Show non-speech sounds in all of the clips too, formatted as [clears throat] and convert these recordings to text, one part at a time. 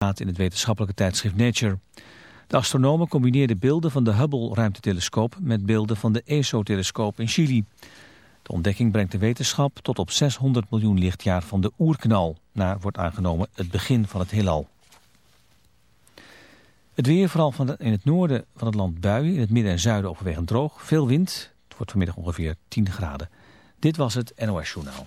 in het wetenschappelijke tijdschrift Nature. De astronomen combineerden beelden van de Hubble-ruimtetelescoop met beelden van de ESO-telescoop in Chili. De ontdekking brengt de wetenschap tot op 600 miljoen lichtjaar van de oerknal, naar wordt aangenomen het begin van het heelal. Het weer, vooral van in het noorden van het land buien, in het midden en zuiden overwegend droog. Veel wind, het wordt vanmiddag ongeveer 10 graden. Dit was het NOS Journaal.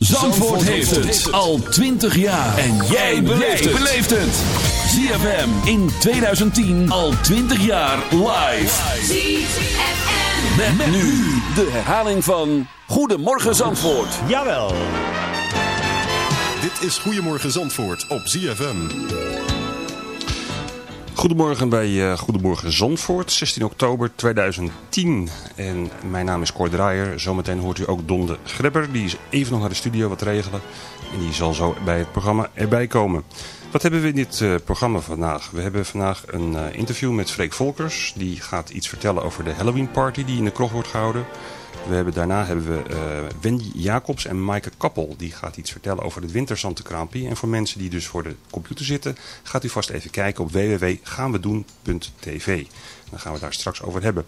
Zandvoort heeft het al 20 jaar. En jij beleeft het. ZFM in 2010 al 20 jaar live. ZFM. Met, met nu de herhaling van Goedemorgen Zandvoort. Jawel. Dit is Goedemorgen Zandvoort op ZFM. Goedemorgen bij eh, Goedemorgen Zandvoort, 16 oktober 2010. En mijn naam is Cor Draaier. Zometeen hoort u ook Don de Grebber. Die is even nog naar de studio wat regelen. En die zal zo bij het programma erbij komen. Wat hebben we in dit eh, programma vandaag? We hebben vandaag een eh, interview met Freek Volkers. Die gaat iets vertellen over de Halloween party die in de krocht wordt gehouden. We hebben, daarna hebben we eh, Wendy Jacobs en Maaike Kappel. Die gaat iets vertellen over het winterzantenkraampje. En voor mensen die dus voor de computer zitten, gaat u vast even kijken op www.gaanwedoen.tv. Dan gaan we daar straks over hebben.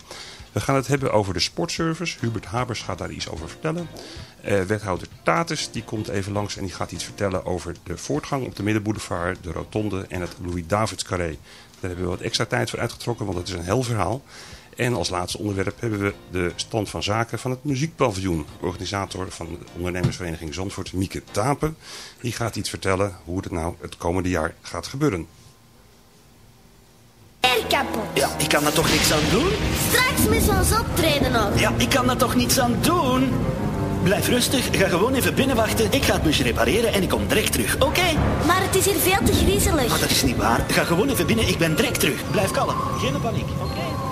We gaan het hebben over de sportservice. Hubert Habers gaat daar iets over vertellen. Eh, wethouder Tatus die komt even langs en die gaat iets vertellen over de voortgang op de Middenboulevard, de Rotonde en het Louis-Davids Carré. Daar hebben we wat extra tijd voor uitgetrokken, want het is een heel verhaal. En als laatste onderwerp hebben we de stand van zaken van het muziekpaviljoen. Organisator van de ondernemersvereniging Zandvoort, Mieke Tapen. Die gaat iets vertellen hoe het nou het komende jaar gaat gebeuren. Kapot. Ja, ik kan daar toch niks aan doen? Straks we ons optreden nog. Ja, ik kan daar toch niets aan doen? Blijf rustig, ga gewoon even binnen wachten. Ik ga het busje repareren en ik kom direct terug, oké? Maar het is hier veel te griezelig. Maar dat is niet waar. Ga gewoon even binnen, ik ben direct terug. Blijf kalm, geen paniek, oké?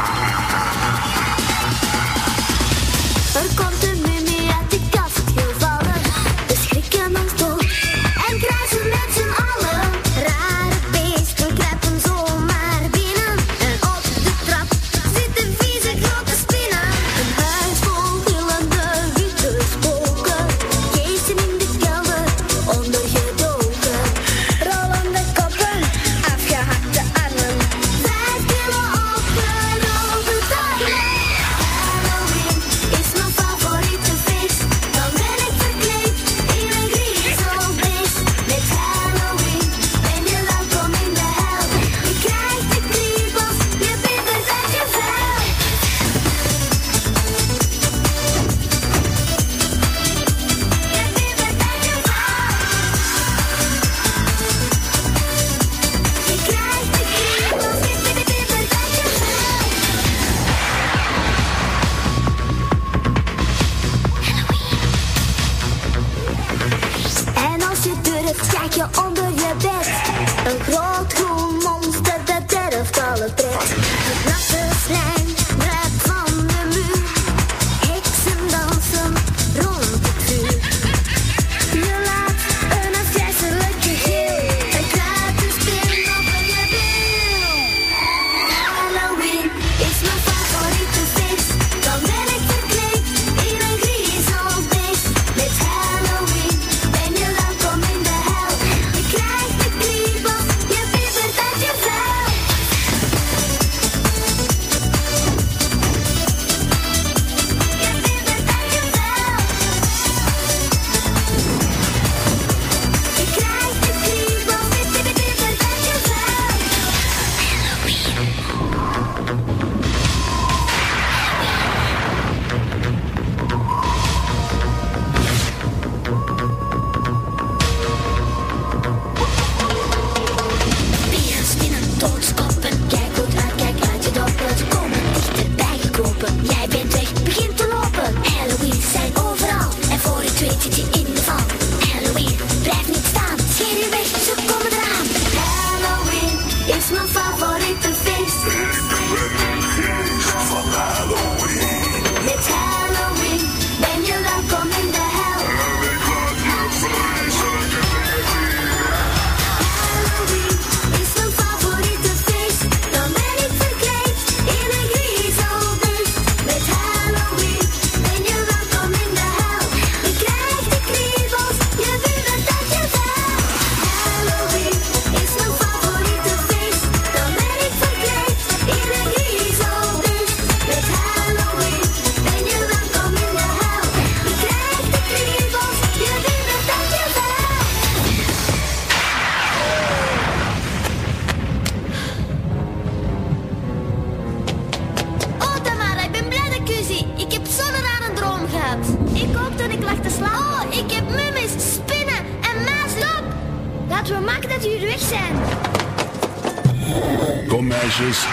Kom meisjes,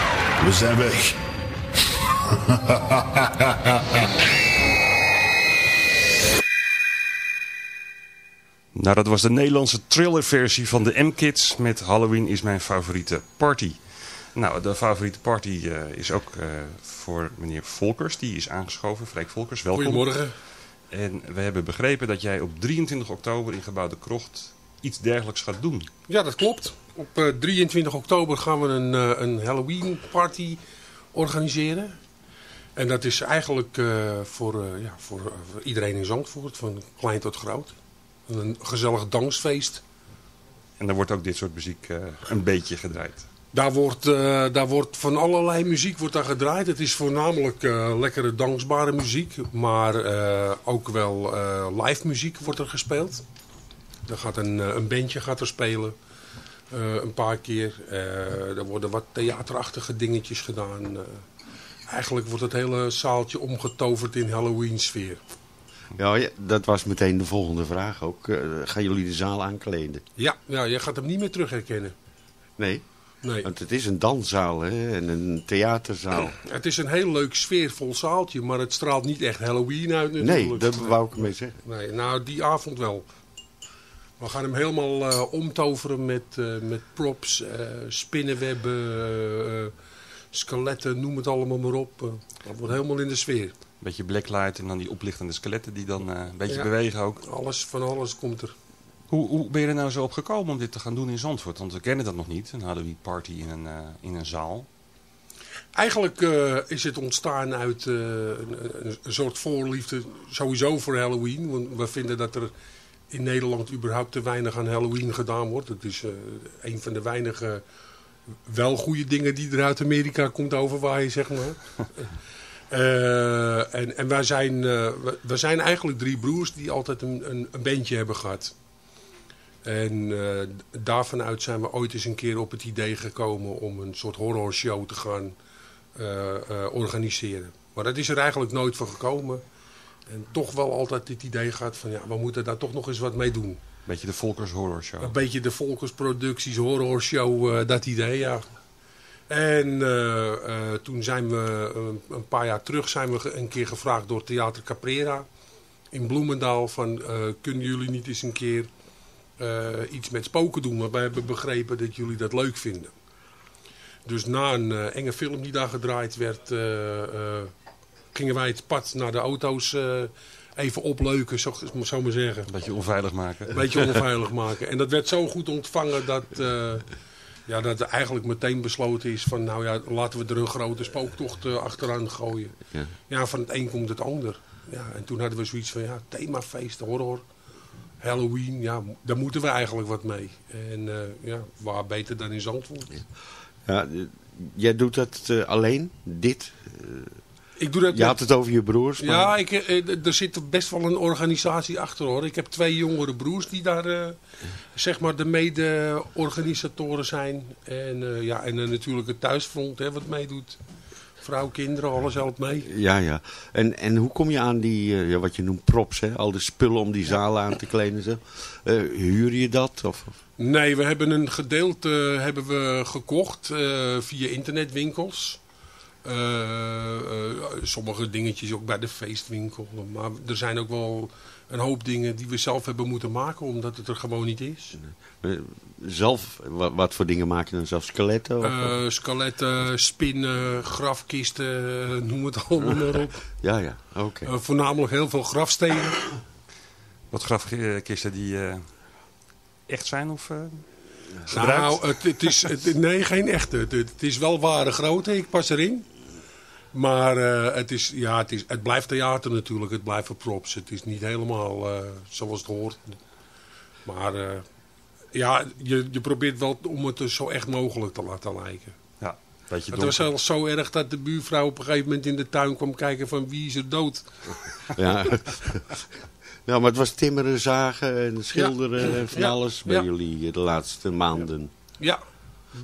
we zijn weg. [laughs] Nou, dat was de Nederlandse thrillerversie van de M-Kids met Halloween is mijn favoriete party. Nou, de favoriete party eh, is ook eh, voor meneer Volkers. Die is aangeschoven. Freek Volkers, welkom. Goedemorgen. En we hebben begrepen dat jij op 23 oktober in Gebouw de Krocht iets dergelijks gaat doen. Ja, dat klopt. Op eh, 23 oktober gaan we een, eh, een Halloween party organiseren. En dat is eigenlijk eh, voor, eh, ja, voor, eh, voor iedereen in Zandvoort, van klein tot groot. Een gezellig dansfeest. En dan wordt ook dit soort muziek eh, een beetje gedraaid. Daar wordt, eh, daar wordt van allerlei muziek wordt daar gedraaid. Het is voornamelijk eh, lekkere dansbare muziek. Maar eh, ook wel eh, live muziek wordt er gespeeld. Er gaat een, eh, een bandje gaat er spelen. eh, een paar keer. Eh, er worden wat theaterachtige dingetjes gedaan. eigenlijk wordt het hele zaaltje omgetoverd in Halloween sfeer. Ja, ja, dat was meteen de volgende vraag ook. Gaan jullie de zaal aankleden? Ja, ja, je gaat hem niet meer terug herkennen. Nee? Nee. Want het is een danszaal hè? en een theaterzaal. [clears throat] Het is een heel leuk sfeervol zaaltje, maar het straalt niet echt Halloween uit Nee, natuurlijk. dat wou ik ermee zeggen. Nee, nou die avond wel. We gaan hem helemaal eh, omtoveren met, eh, met props, eh, spinnenwebben, skeletten, noem het allemaal maar op. Dat wordt helemaal in de sfeer. Beetje blacklight en dan die oplichtende skeletten die dan een beetje Ja. bewegen ook. Alles, van alles komt er. Hoe, hoe ben je er nou zo op gekomen om dit te gaan doen in Zandvoort? Want we kennen dat nog niet, een Halloween party in een, in een zaal. Eigenlijk is het ontstaan uit een, een soort voorliefde sowieso voor Halloween. Want we vinden dat er in Nederland überhaupt te weinig aan Halloween gedaan wordt. Het is eh, een van de weinige wel goede dingen die er uit Amerika komt overwaaien, zeg maar. [laughs] Eh, en, en wij zijn, eh, zijn eigenlijk drie broers die altijd een, een, een bandje hebben gehad. En daarvan uit zijn we ooit eens een keer op het idee gekomen om een soort horrorshow te gaan organiseren. Maar dat is er eigenlijk nooit van gekomen. En toch wel altijd het idee gehad van ja, we moeten daar toch nog eens wat mee doen. Beetje de Volkers Horror Show. Een beetje de Volkersproducties, horrorshow, eh dat idee, ja. En eh, eh, toen zijn we, eh, een paar jaar terug, zijn we een keer gevraagd door Theater Caprera in Bloemendaal van, kunnen jullie niet eens een keer iets met spoken doen. Maar wij hebben begrepen dat jullie dat leuk vinden. Dus na een enge film die daar gedraaid werd, gingen wij het pad naar de auto's eh, even opleuken, zo, zo maar zeggen. Een beetje onveilig maken. Een beetje onveilig maken. En dat werd zo goed ontvangen dat, eh, ja, dat er eigenlijk meteen besloten is van... nou ja, laten we er een grote spooktocht eh, achteraan gooien. Ja. Ja, van het een komt het ander. Ja, en toen hadden we zoiets van, ja, themafeest, horror, Halloween, ja, daar moeten we eigenlijk wat mee. En eh, ja, waar beter dan in Zandvoort. Ja, eh, jij doet dat eh, alleen, dit? Ik doe dat je met- had het over je broers. Maar... Ja, ik, eh, er zit best wel een organisatie achter hoor. Ik heb twee jongere broers die daar eh, zeg maar de mede-organisatoren zijn. En, eh, ja, en natuurlijk het thuisfront hè, wat meedoet. Vrouw, kinderen, alles helpt mee. Ja, ja. En, en hoe kom je aan die, wat je noemt props, hè? al de spullen om die zalen aan te kleden? en Zo. Huur je dat? Of, Nee, we hebben een gedeelte hebben we gekocht via internetwinkels. Eh, eh, sommige dingetjes ook bij de feestwinkel. Maar er zijn ook wel een hoop dingen die we zelf hebben moeten maken, omdat het er gewoon niet is. eh, zelf, wat, voor dingen maak je dan zelf? Skeletten? Of, Eh, skeletten, spinnen, grafkisten, noem het allemaal maar op. [laughs] ja, ja, oké. Voornamelijk heel veel grafstenen. Wat grafkisten die eh, echt zijn of eh gebruikt? Nou, het, het is, het, nee, geen echte. Het, het is wel ware grootte, ik pas erin. Maar eh, het, is, ja, het, is, het blijft theater natuurlijk, het blijven props. Het is niet helemaal eh, zoals het hoort. Maar eh, ja, je, je probeert wel om het zo echt mogelijk te laten lijken. Ja, beetje Het was zelfs zo erg dat de buurvrouw op een gegeven moment in de tuin kwam kijken van wie is er dood. Ja. [laughs] ja, maar het was timmeren, zagen en schilderen en van alles bij jullie de laatste maanden. Ja.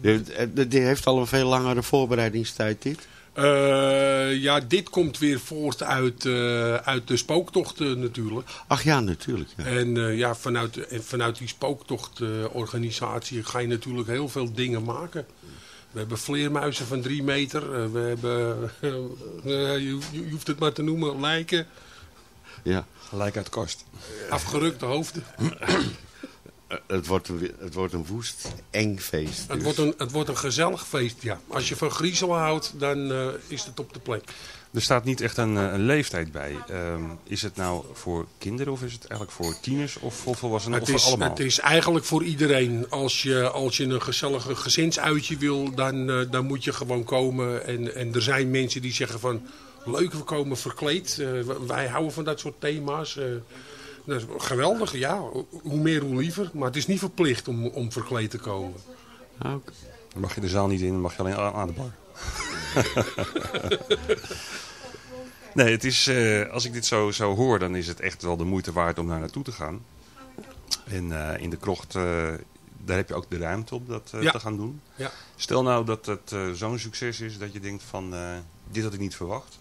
Die, die heeft al een veel langere voorbereidingstijd, dit? Eh, ja, dit komt weer voort uit, eh, uit de spooktochten natuurlijk. Ach ja, natuurlijk. Ja. En eh, ja, vanuit, vanuit die spooktochtorganisatie ga je natuurlijk heel veel dingen maken. We hebben vleermuizen van drie meter. we hebben, [laughs] je, je hoeft het maar te noemen, lijken. Ja. Gelijk uit kast. Afgerukte hoofden. Eh, Het wordt, een, het wordt een woest, eng feest. Het dus. wordt, een, het wordt een gezellig feest, ja. Als je van griezelen houdt, dan eh, is het op de plek. Er staat niet echt een, eh, een leeftijd bij. Ehm, is het nou voor kinderen of is het eigenlijk voor tieners of voor volwassenen Het of is, voor allemaal? het is eigenlijk voor iedereen. Als je, als je een gezellige gezinsuitje wil, dan, eh, dan moet je gewoon komen. En, en er zijn mensen die zeggen van, leuk, we komen verkleed. Eh, wij houden van dat soort thema's. Eh, dat is geweldig, ja. Hoe meer, hoe liever. Maar het is niet verplicht om, om verkleed te komen. Dan mag je de zaal niet in, dan mag je alleen aan de bar. [laughs] nee, het is, eh, als ik dit zo, zo hoor, dan is het echt wel de moeite waard om daar naartoe te gaan. En eh, in de krocht, eh, daar heb je ook de ruimte om dat eh, Ja. te gaan doen. Ja. Stel nou dat het eh, zo'n succes is dat je denkt van, eh, dit had ik niet verwacht.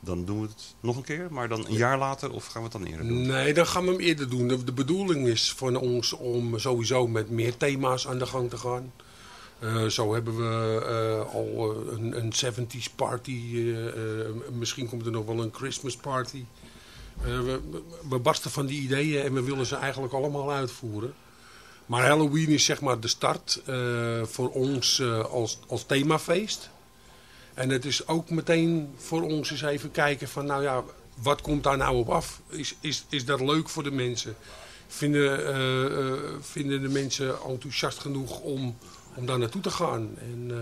Dan doen we het nog een keer, maar dan een jaar later of gaan we het dan eerder doen? Nee, dan gaan we hem eerder doen. De, bedoeling is van ons om sowieso met meer thema's aan de gang te gaan. Eh, zo hebben we eh, al eh, een, een 70s party. misschien komt er nog wel een Christmas party. We, we barsten van die ideeën en we willen ze eigenlijk allemaal uitvoeren. Maar Halloween is zeg maar de start voor ons als, als themafeest. En het is ook meteen voor ons eens even kijken van, nou ja, wat komt daar nou op af? Is, is, is dat leuk voor de mensen? Vinden, eh, eh, vinden de mensen enthousiast genoeg om, om daar naartoe te gaan? En eh,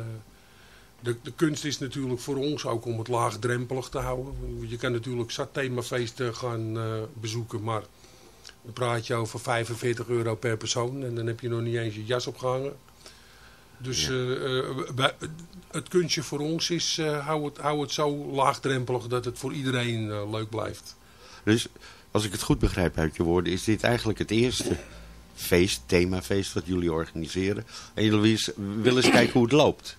de, de kunst is natuurlijk voor ons ook om het laagdrempelig te houden. Je kan natuurlijk zat themafeesten gaan bezoeken, maar dan praat je over 45 euro per persoon. En dan heb je nog niet eens je jas opgehangen. Dus eh, eh, wij- het kunstje voor ons is, eh, hou, het, hou het zo laagdrempelig dat het voor iedereen leuk blijft. Dus als ik het goed begrijp uit je woorden, is dit eigenlijk het eerste feest, themafeest wat jullie organiseren. En jullie willen eens kijken hoe het loopt.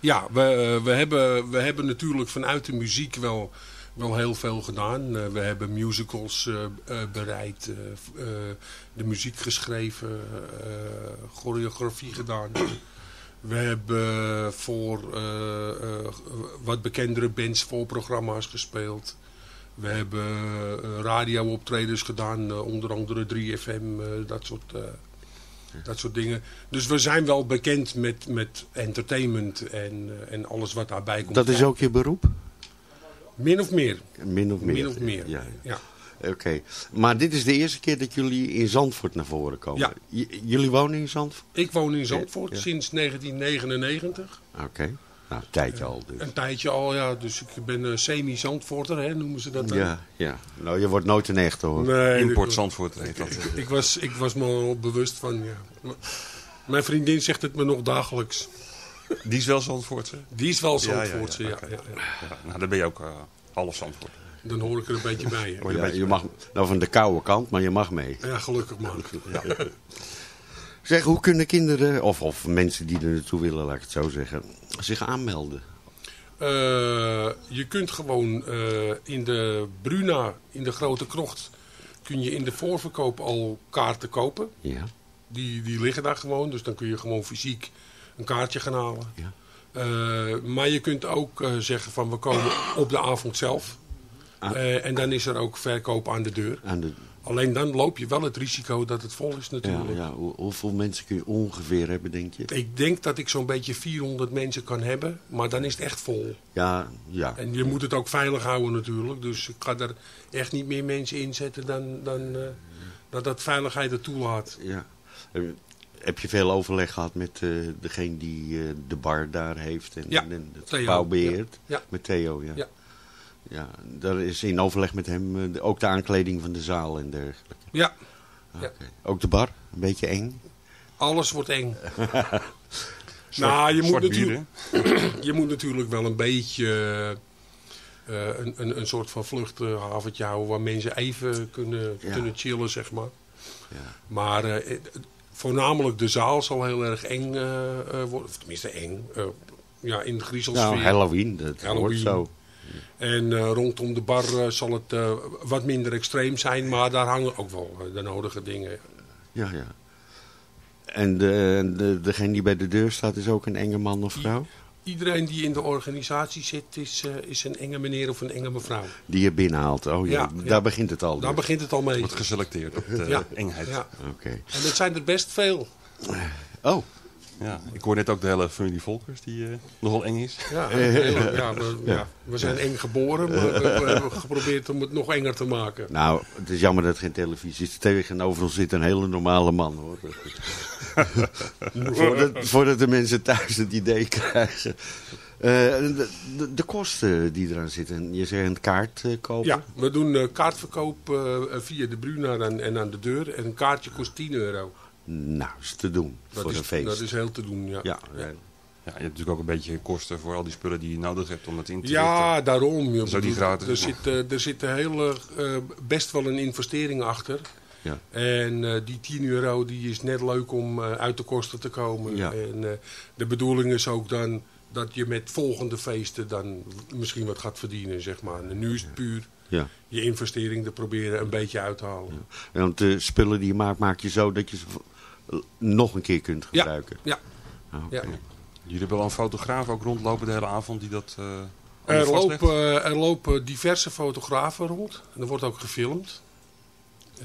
Ja, we, we, hebben, we hebben natuurlijk vanuit de muziek wel, wel heel veel gedaan. We hebben musicals bereid, de muziek geschreven, choreografie gedaan. We hebben voor eh, eh, wat bekendere bands voorprogramma's gespeeld. We hebben eh, radio-optredens gedaan, onder andere 3FM, eh, dat soort... Dat soort dingen. Dus we zijn wel bekend met, met entertainment en, en alles wat daarbij komt. Dat is ook je beroep? Min of meer. Min of meer. Min of meer, Ja. ja. Oké. Maar dit is de eerste keer dat jullie in Zandvoort naar voren komen? Ja. J- jullie wonen in Zandvoort? Ik woon in Zandvoort Ja. sinds 1999. Oké. Nou, een tijdje al dus. Een tijdje al, ja. Dus ik ben semi-Zandvoorter, hè, noemen ze dat dan. Ja, ja. Nou, je wordt nooit een echte hoor. Nee, Import dat- Zandvoort heet dat. Ik, ik was, ik was me al bewust van, ja. Mijn vriendin zegt het me nog dagelijks. Die is wel Zandvoortse? Die is wel Ja, ja, ja, Zandvoortse, ja. ja, ja. Ja, nou, dan ben je ook eh, half Zandvoort. Dan hoor ik er een beetje [laughs] bij. hè. Je Ja, mag, nou van de koude kant, maar je mag mee. Ja, gelukkig man. [laughs] Zeg, hoe kunnen kinderen, of, of mensen die er naartoe willen, laat ik het zo zeggen, zich aanmelden? Eh, je kunt gewoon eh, in de Bruna, in de Grote Krocht, kun je in de voorverkoop al kaarten kopen. Ja. Die, die liggen daar gewoon, dus dan kun je gewoon fysiek een kaartje gaan halen. Ja. Eh, maar je kunt ook zeggen van we komen op de avond zelf. Ah. Eh, en dan is er ook verkoop aan de deur. Aan de, Alleen dan loop je wel het risico dat het vol is ja, natuurlijk. ja. Hoe- hoeveel mensen kun je ongeveer hebben, denk je? Ik denk dat ik zo'n beetje 400 mensen kan hebben, maar dan is het echt vol. Ja, ja. En je moet het ook veilig houden natuurlijk. Dus ik ga er echt niet meer mensen in zetten dan, dan eh, dat dat veiligheid het toelaat. ja. Heb je veel overleg gehad met eh, degene die de bar daar heeft en, Ja, en het gebouw beheert? Ja. Met Theo, ja. Ja. Daar is in overleg met hem eh, ook de aankleding van de zaal en dergelijke. Ja, Oké. Ook de bar, een beetje eng. alles wordt eng. [laughs] nou, je moet, [clears throat] je moet natuurlijk wel een beetje eh, een, een, een soort van vluchthaventje houden waar mensen even kunnen, Ja. kunnen chillen, zeg maar. Ja. Maar eh, voornamelijk de zaal zal heel erg eng worden. Of tenminste eng. ja, in de griezelsfeer. Nou, Halloween, dat Halloween. hoort zo. En eh, rondom de bar eh, zal het eh, wat minder extreem zijn. Maar daar hangen ook wel de nodige dingen. Ja, ja. En de, de, degene die bij de deur staat is ook een enge man of vrouw? Iedereen die in de organisatie zit is, is een enge meneer of een enge mevrouw. Die je binnenhaalt. Oh ja, Ja, daar ja. begint het al. Daar dus. begint het al mee. Wordt geselecteerd op de Ja. engheid. Ja. Oké. En dat zijn er best veel. Oh, Ja, ik hoor net ook de hele familie Volkers die eh, nogal eng is. Ja, heel- ja, we, ja, we zijn eng geboren, maar we, we hebben geprobeerd om het nog enger te maken. nou, het is jammer dat het geen televisie is. Tegenover ons zit een hele normale man, hoor. [laughs] voordat, voordat de mensen thuis het idee krijgen. Eh, de, de, de kosten die eraan zitten. Je zegt een kaart eh, kopen? Ja, we doen eh, kaartverkoop eh, via de Bruna en, en aan de deur. En een kaartje kost 10 euro. Nou, is te doen Dat voor is, een feest. Dat is heel te doen, ja. ja, ja. ja. Ja, je hebt natuurlijk ook een beetje kosten voor al die spullen die je nodig hebt om het in te Ja, richten. daarom. Je Dat niet bedoelt, gratis. Er zit, eh, er zit een hele, eh, best wel een investering achter. Ja. En eh, die 10 euro die is net leuk om eh, uit de kosten te komen. Ja. En eh, de bedoeling is ook dan dat je met volgende feesten dan misschien wat gaat verdienen, zeg maar. En nu is het puur Ja. je investering te proberen een beetje uit te halen. Want de spullen die je maakt, maak je zo dat je nog een keer kunt gebruiken. ja. Ah, ja. Jullie hebben wel een fotograaf ook rondlopen de hele avond die dat eh Er, lopen, er lopen diverse fotografen rond. En er wordt ook gefilmd. Eh,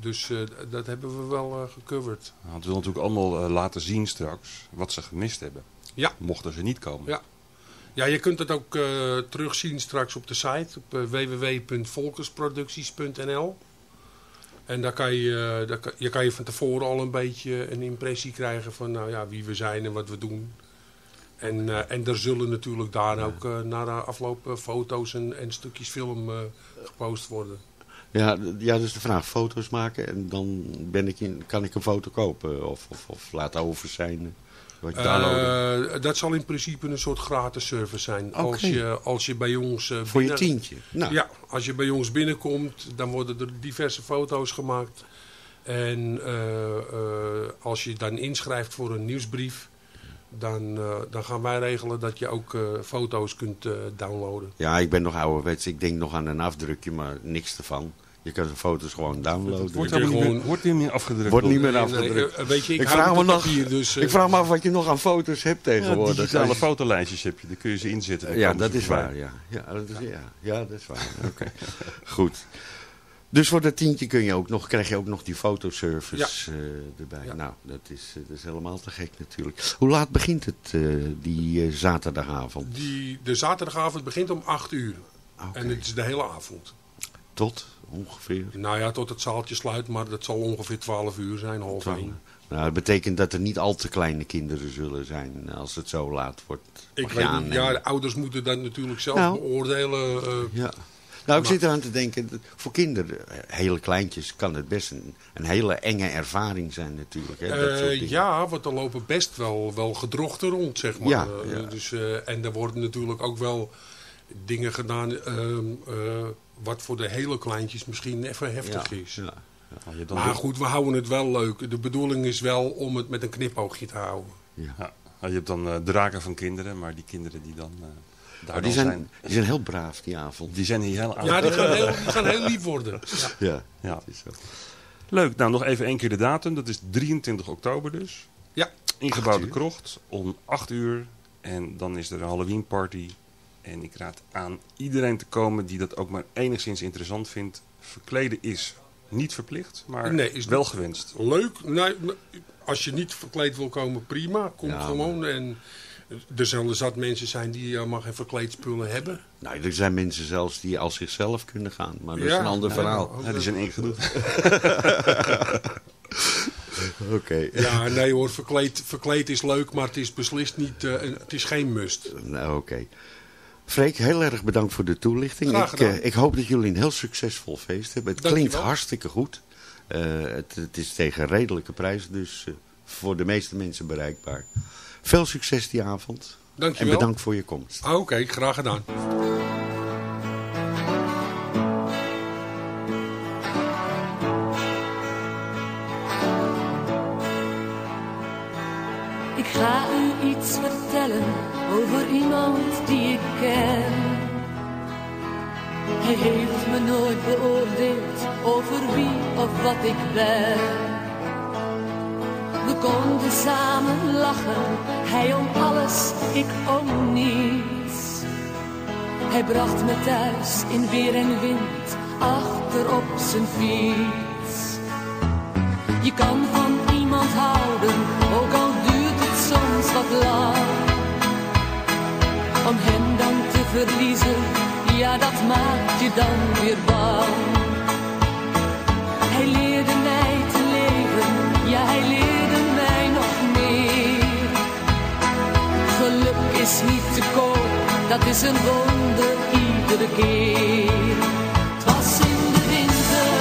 dus eh, dat hebben we wel eh, gecoverd. Nou, het wil natuurlijk allemaal eh, laten zien straks wat ze gemist hebben. Ja. Mochten ze niet komen. Ja. Ja, je kunt het ook eh, terugzien straks op de site op eh, www.volkersproducties.nl. En daar kan, je, eh, daar kan, je kan je van tevoren al een beetje een impressie krijgen van nou ja, wie we zijn en wat we doen. En, eh, en er zullen natuurlijk daar ook eh, na de afloop foto's en, en stukjes film gepost worden. Ja, ja, dus de vraag, foto's maken en dan ben ik in, kan ik een foto kopen of, of, of laten over zijn. Wat. Eh, dat zal in principe een soort gratis service zijn. Als, je, als je bij ons... eh, Voor je tientje. Nou. Ja, als je bij ons binnenkomt, dan worden er diverse foto's gemaakt. En eh, als je dan inschrijft voor een nieuwsbrief, dan, dan gaan wij regelen dat je ook foto's kunt downloaden. Ja, ik ben nog ouderwets. Ik denk nog aan een afdrukje, maar niks ervan. Je kan de foto's gewoon downloaden. Wordt gewoon- meer, wordt niet meer afgedrukt. Wordt niet meer nee, afgedrukt. eh, weet je, ik, vraag, me nog, papier, dus, eh, ik vraag me af wat je nog aan foto's hebt Ja, tegenwoordig. digitale Als je- fotolijstjes heb je, daar kun je ze inzetten. Ja, dat is waar. Ja, ja, dat, is, ja. ja dat is waar. [laughs] Oké, goed. Dus voor dat tientje kun je ook nog, krijg je ook nog die fotoservice eh, erbij. Nou, dat is, eh, dat is helemaal te gek natuurlijk. Hoe laat begint het, eh, die eh, zaterdagavond? Die, de zaterdagavond begint om 8 uur. En het is de hele avond. Tot ongeveer? Nou ja, tot het zaaltje sluit, maar dat zal ongeveer 12 uur zijn, half Twaalf. één. Nou, dat betekent dat er niet al te kleine kinderen zullen zijn als het zo laat wordt. Ik weet niet, ja, de ouders moeten dat natuurlijk zelf Nou. beoordelen. eh, Ja. Nou, ik zit eraan te denken, voor kinderen, eh, hele kleintjes, kan het best een, een hele enge ervaring zijn natuurlijk. Hè, dat soort Eh, ja, want er lopen best wel, wel gedrochten rond, zeg maar. Ja, ja. Dus, en er worden natuurlijk ook wel dingen gedaan ehm, eh, wat voor de hele kleintjes misschien even heftig Ja, is. Ja, dan Maar goed, we houden het wel leuk. De bedoeling is wel om het met een knipoogje te houden. Ja. Ja, je hebt dan eh, draken van kinderen, maar die kinderen die dan eh daar Maar die, zijn, die zijn heel braaf die avond. Die zijn hier heel aardig. Ja, die gaan heel, die gaan heel lief worden. Ja. Ja, Ja. dat is zo. Leuk, nou nog even één keer de datum. Dat is 23 oktober dus. Ja. Ingebouwde krocht om 8 uur. En dan is er een Halloween party. En ik raad aan iedereen te komen die dat ook maar enigszins interessant vindt. Verkleden is niet verplicht, maar Nee, is wel gewenst. Leuk. Nee, als je niet verkleed wil komen, prima. Kom Ja, gewoon. En er zullen zat mensen zijn die helemaal geen verkleedspullen hebben. Nou, er zijn mensen zelfs die als zichzelf kunnen gaan, maar dat is een ander verhaal. ook, Ja, die zijn ingedoet. [laughs] Oké. Ja, nee hoor, verkleed, verkleed is leuk, maar het is beslist niet, eh, een- het is geen must. Nou, oké. Freek, heel erg bedankt voor de toelichting. Graag Ik, eh, ik hoop dat jullie een heel succesvol feest hebben. Het klinkt hartstikke goed. Eh, het, het is tegen redelijke prijzen, dus eh, voor de meeste mensen bereikbaar. Veel succes die avond. Dankjewel. En bedankt voor je komst. Ah, Oké, graag gedaan. Ik ga u iets vertellen over iemand die ik ken. Hij heeft me nooit beoordeeld over wie of wat ik ben. We konden samen lachen, hij om alles, ik om niets. Hij bracht me thuis in weer en wind, achter op zijn fiets. Je kan van iemand houden, ook al duurt het soms wat lang. Om hem dan te verliezen, ja dat maakt je dan weer bang. Hij leerde mij te leven, ja hij leerde mij nog meer. Geluk is niet te koop, dat is een wonder iedere keer. Het was in de winter,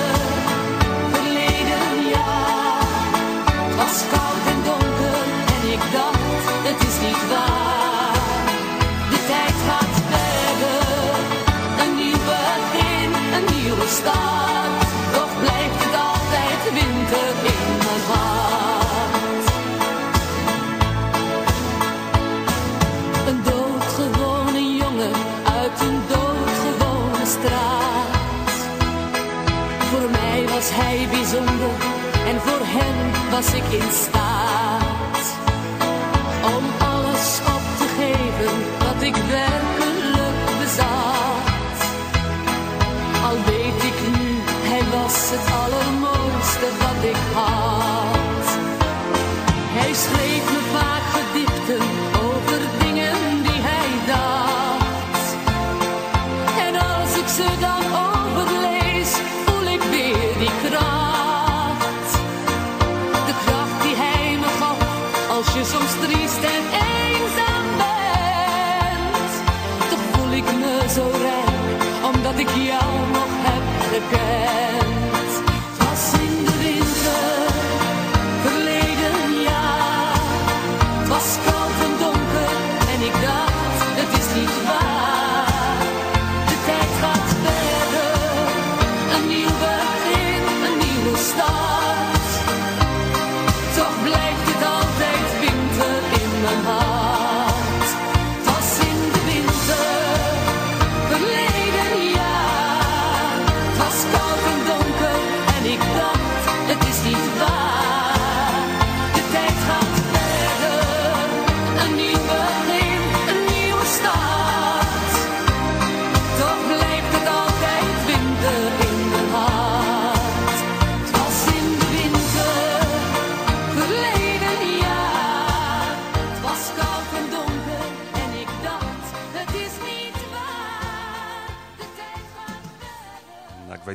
verleden jaar. Het was koud en donker en ik dacht, het is niet waar. Toch blijft het altijd winter in mijn hart. Een doodgewone jongen uit een doodgewone straat. Voor mij was hij bijzonder en voor hem was ik in staat. Om alles op te geven wat ik werkelijk allermooiste wat ik had. Hij schreef me vaak gedichten over dingen die hij dacht. En als ik ze dan overlees, voel ik weer die kracht. De kracht die hij me gaf, als je soms triest en eenzaam bent. Toch voel ik me zo rijk, omdat ik jou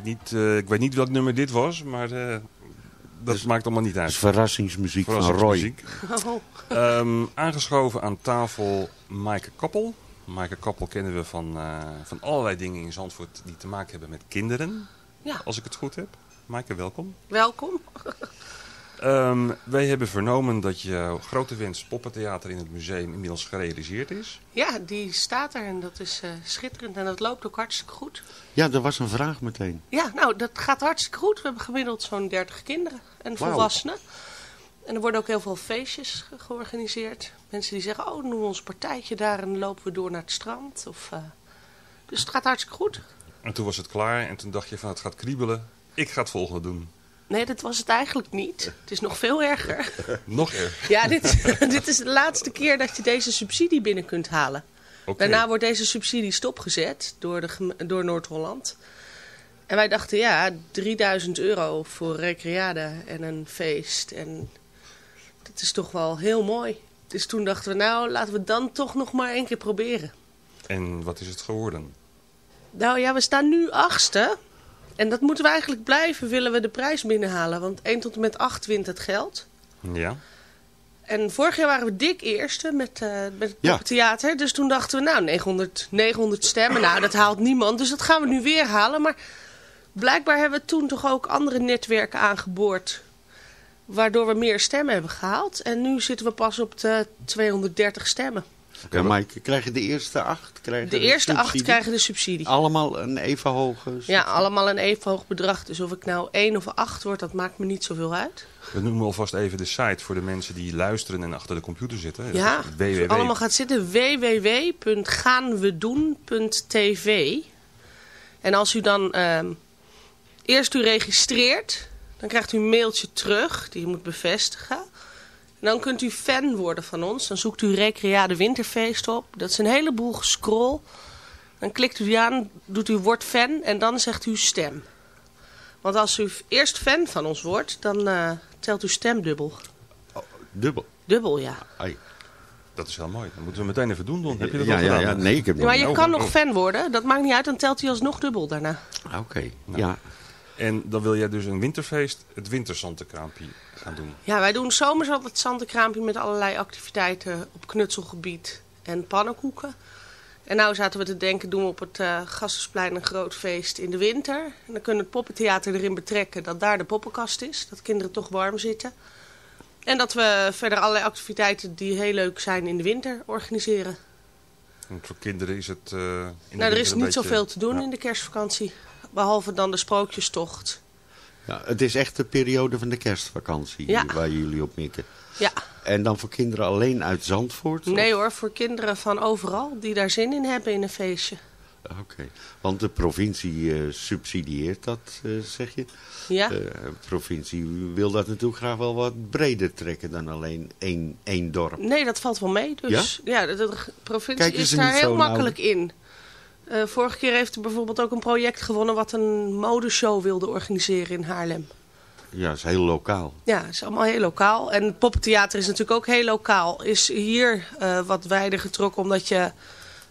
niet, eh, ik weet niet welk nummer dit was, maar eh, dat maakt allemaal niet uit. Is verrassingsmuziek van Roy. Verrassingsmuziek. Oh. Ehm, aangeschoven aan tafel Maaike Kappel. Maaike Kappel kennen we van, eh, van allerlei dingen in Zandvoort die te maken hebben met kinderen. Ja. Als ik het goed heb. Maaike, welkom. Welkom. Ehm, wij hebben vernomen dat jouw grote wens poppentheater in het museum inmiddels gerealiseerd is. Ja, die staat er en dat is eh, schitterend en dat loopt ook hartstikke goed. Ja, er was een vraag meteen. Ja, nou, dat gaat hartstikke goed. We hebben gemiddeld zo'n 30 kinderen en volwassenen. En er worden ook heel veel feestjes ge- georganiseerd. Mensen die zeggen, oh, we ons partijtje daar en lopen we door naar het strand. Of, eh, Dus het gaat hartstikke goed. En toen was het klaar en toen dacht je van het gaat kriebelen. Ik ga het volgende doen. Nee, dat was het eigenlijk niet. Het is nog veel erger. [laughs] Nog erger. Ja, dit, [laughs] dit is de laatste keer dat je deze subsidie binnen kunt halen. Daarna wordt deze subsidie stopgezet door, de, door Noord-Holland. En wij dachten, ja, 3000 euro voor recreade en een feest. En dat is toch wel heel mooi. Dus toen dachten we, nou, laten we dan toch nog maar één keer proberen. En wat is het geworden? Nou ja, we staan nu achtste. En dat moeten we eigenlijk blijven, willen we de prijs binnenhalen. Want 1 tot en met 8 wint het geld. Ja. En vorig jaar waren we dik eerste met, eh met het Ja. poppentheater. Dus toen dachten we, nou, 900, 900 stemmen. Nou, dat haalt niemand. Dus dat gaan we nu weer halen. Maar blijkbaar hebben we toen toch ook andere netwerken aangeboord. Waardoor we meer stemmen hebben gehaald. En nu zitten we pas op de 230 stemmen. Ja, Mike, krijgen de eerste acht? Krijgen De eerste acht krijgen de subsidie. Allemaal een even hoge... Ja, allemaal een even hoog bedrag. Dus of ik nou 1 of 8 word, dat maakt me niet zoveel uit. We noemen alvast even de site voor de mensen die luisteren en achter de computer zitten. Ja, www. allemaal gaat zitten www.gaanwedoen.tv. En als u dan ehm, eerst u registreert, dan krijgt u een mailtje terug die u moet bevestigen. En dan kunt u fan worden van ons. Dan zoekt u Recreade Winterfeest op. Dat is een heleboel gescroll. Dan klikt u die aan, doet u word fan en dan zegt u stem. Want als u eerst fan van ons wordt, dan eh, telt uw stem dubbel. Dubbel. Dubbel, ja. Ai. Dat is heel mooi. Dat moeten we meteen even doen, Don. Heb je dat Ja, al ja, gedaan? ja. Nee, ik heb Ja, maar je Oh, kan oh. nog fan worden. Dat maakt niet uit. Dan telt hij alsnog dubbel daarna. Oké, Nou. ja. En dan wil jij dus een winterfeest, het winterzantenkraampje, gaan doen. Ja, wij doen zomers altijd zandenkraampje met allerlei activiteiten op knutselgebied en pannenkoeken. En nou zaten we te denken, doen we op het Gassersplein een groot feest in de winter. En dan kunnen we het poppentheater erin betrekken dat daar de poppenkast is. Dat kinderen toch warm zitten. En dat we verder allerlei activiteiten die heel leuk zijn in de winter organiseren. Want voor kinderen is het... in de nou, er is niet beetje- zoveel te doen Ja. in de kerstvakantie. Behalve dan de sprookjestocht. ja. Het is echt de periode van de kerstvakantie Ja. waar jullie op mikken. Ja. En dan voor kinderen alleen uit Zandvoort? Nee hoor, voor kinderen van overal die daar zin in hebben in een feestje. Oké, want de provincie eh, subsidieert dat, eh, zeg je? Ja. De provincie wil dat natuurlijk graag wel wat breder trekken dan alleen één, één dorp. Nee, dat valt wel mee. Dus ja, de, de provincie Kijk, is is daar heel makkelijk in. Eh, vorige keer heeft er bijvoorbeeld ook een project gewonnen wat een modeshow wilde organiseren in Haarlem. Ja, dat is heel lokaal. Ja, het is allemaal heel lokaal. En het poppentheater is natuurlijk ook heel lokaal. Is hier eh, wat wijder getrokken omdat je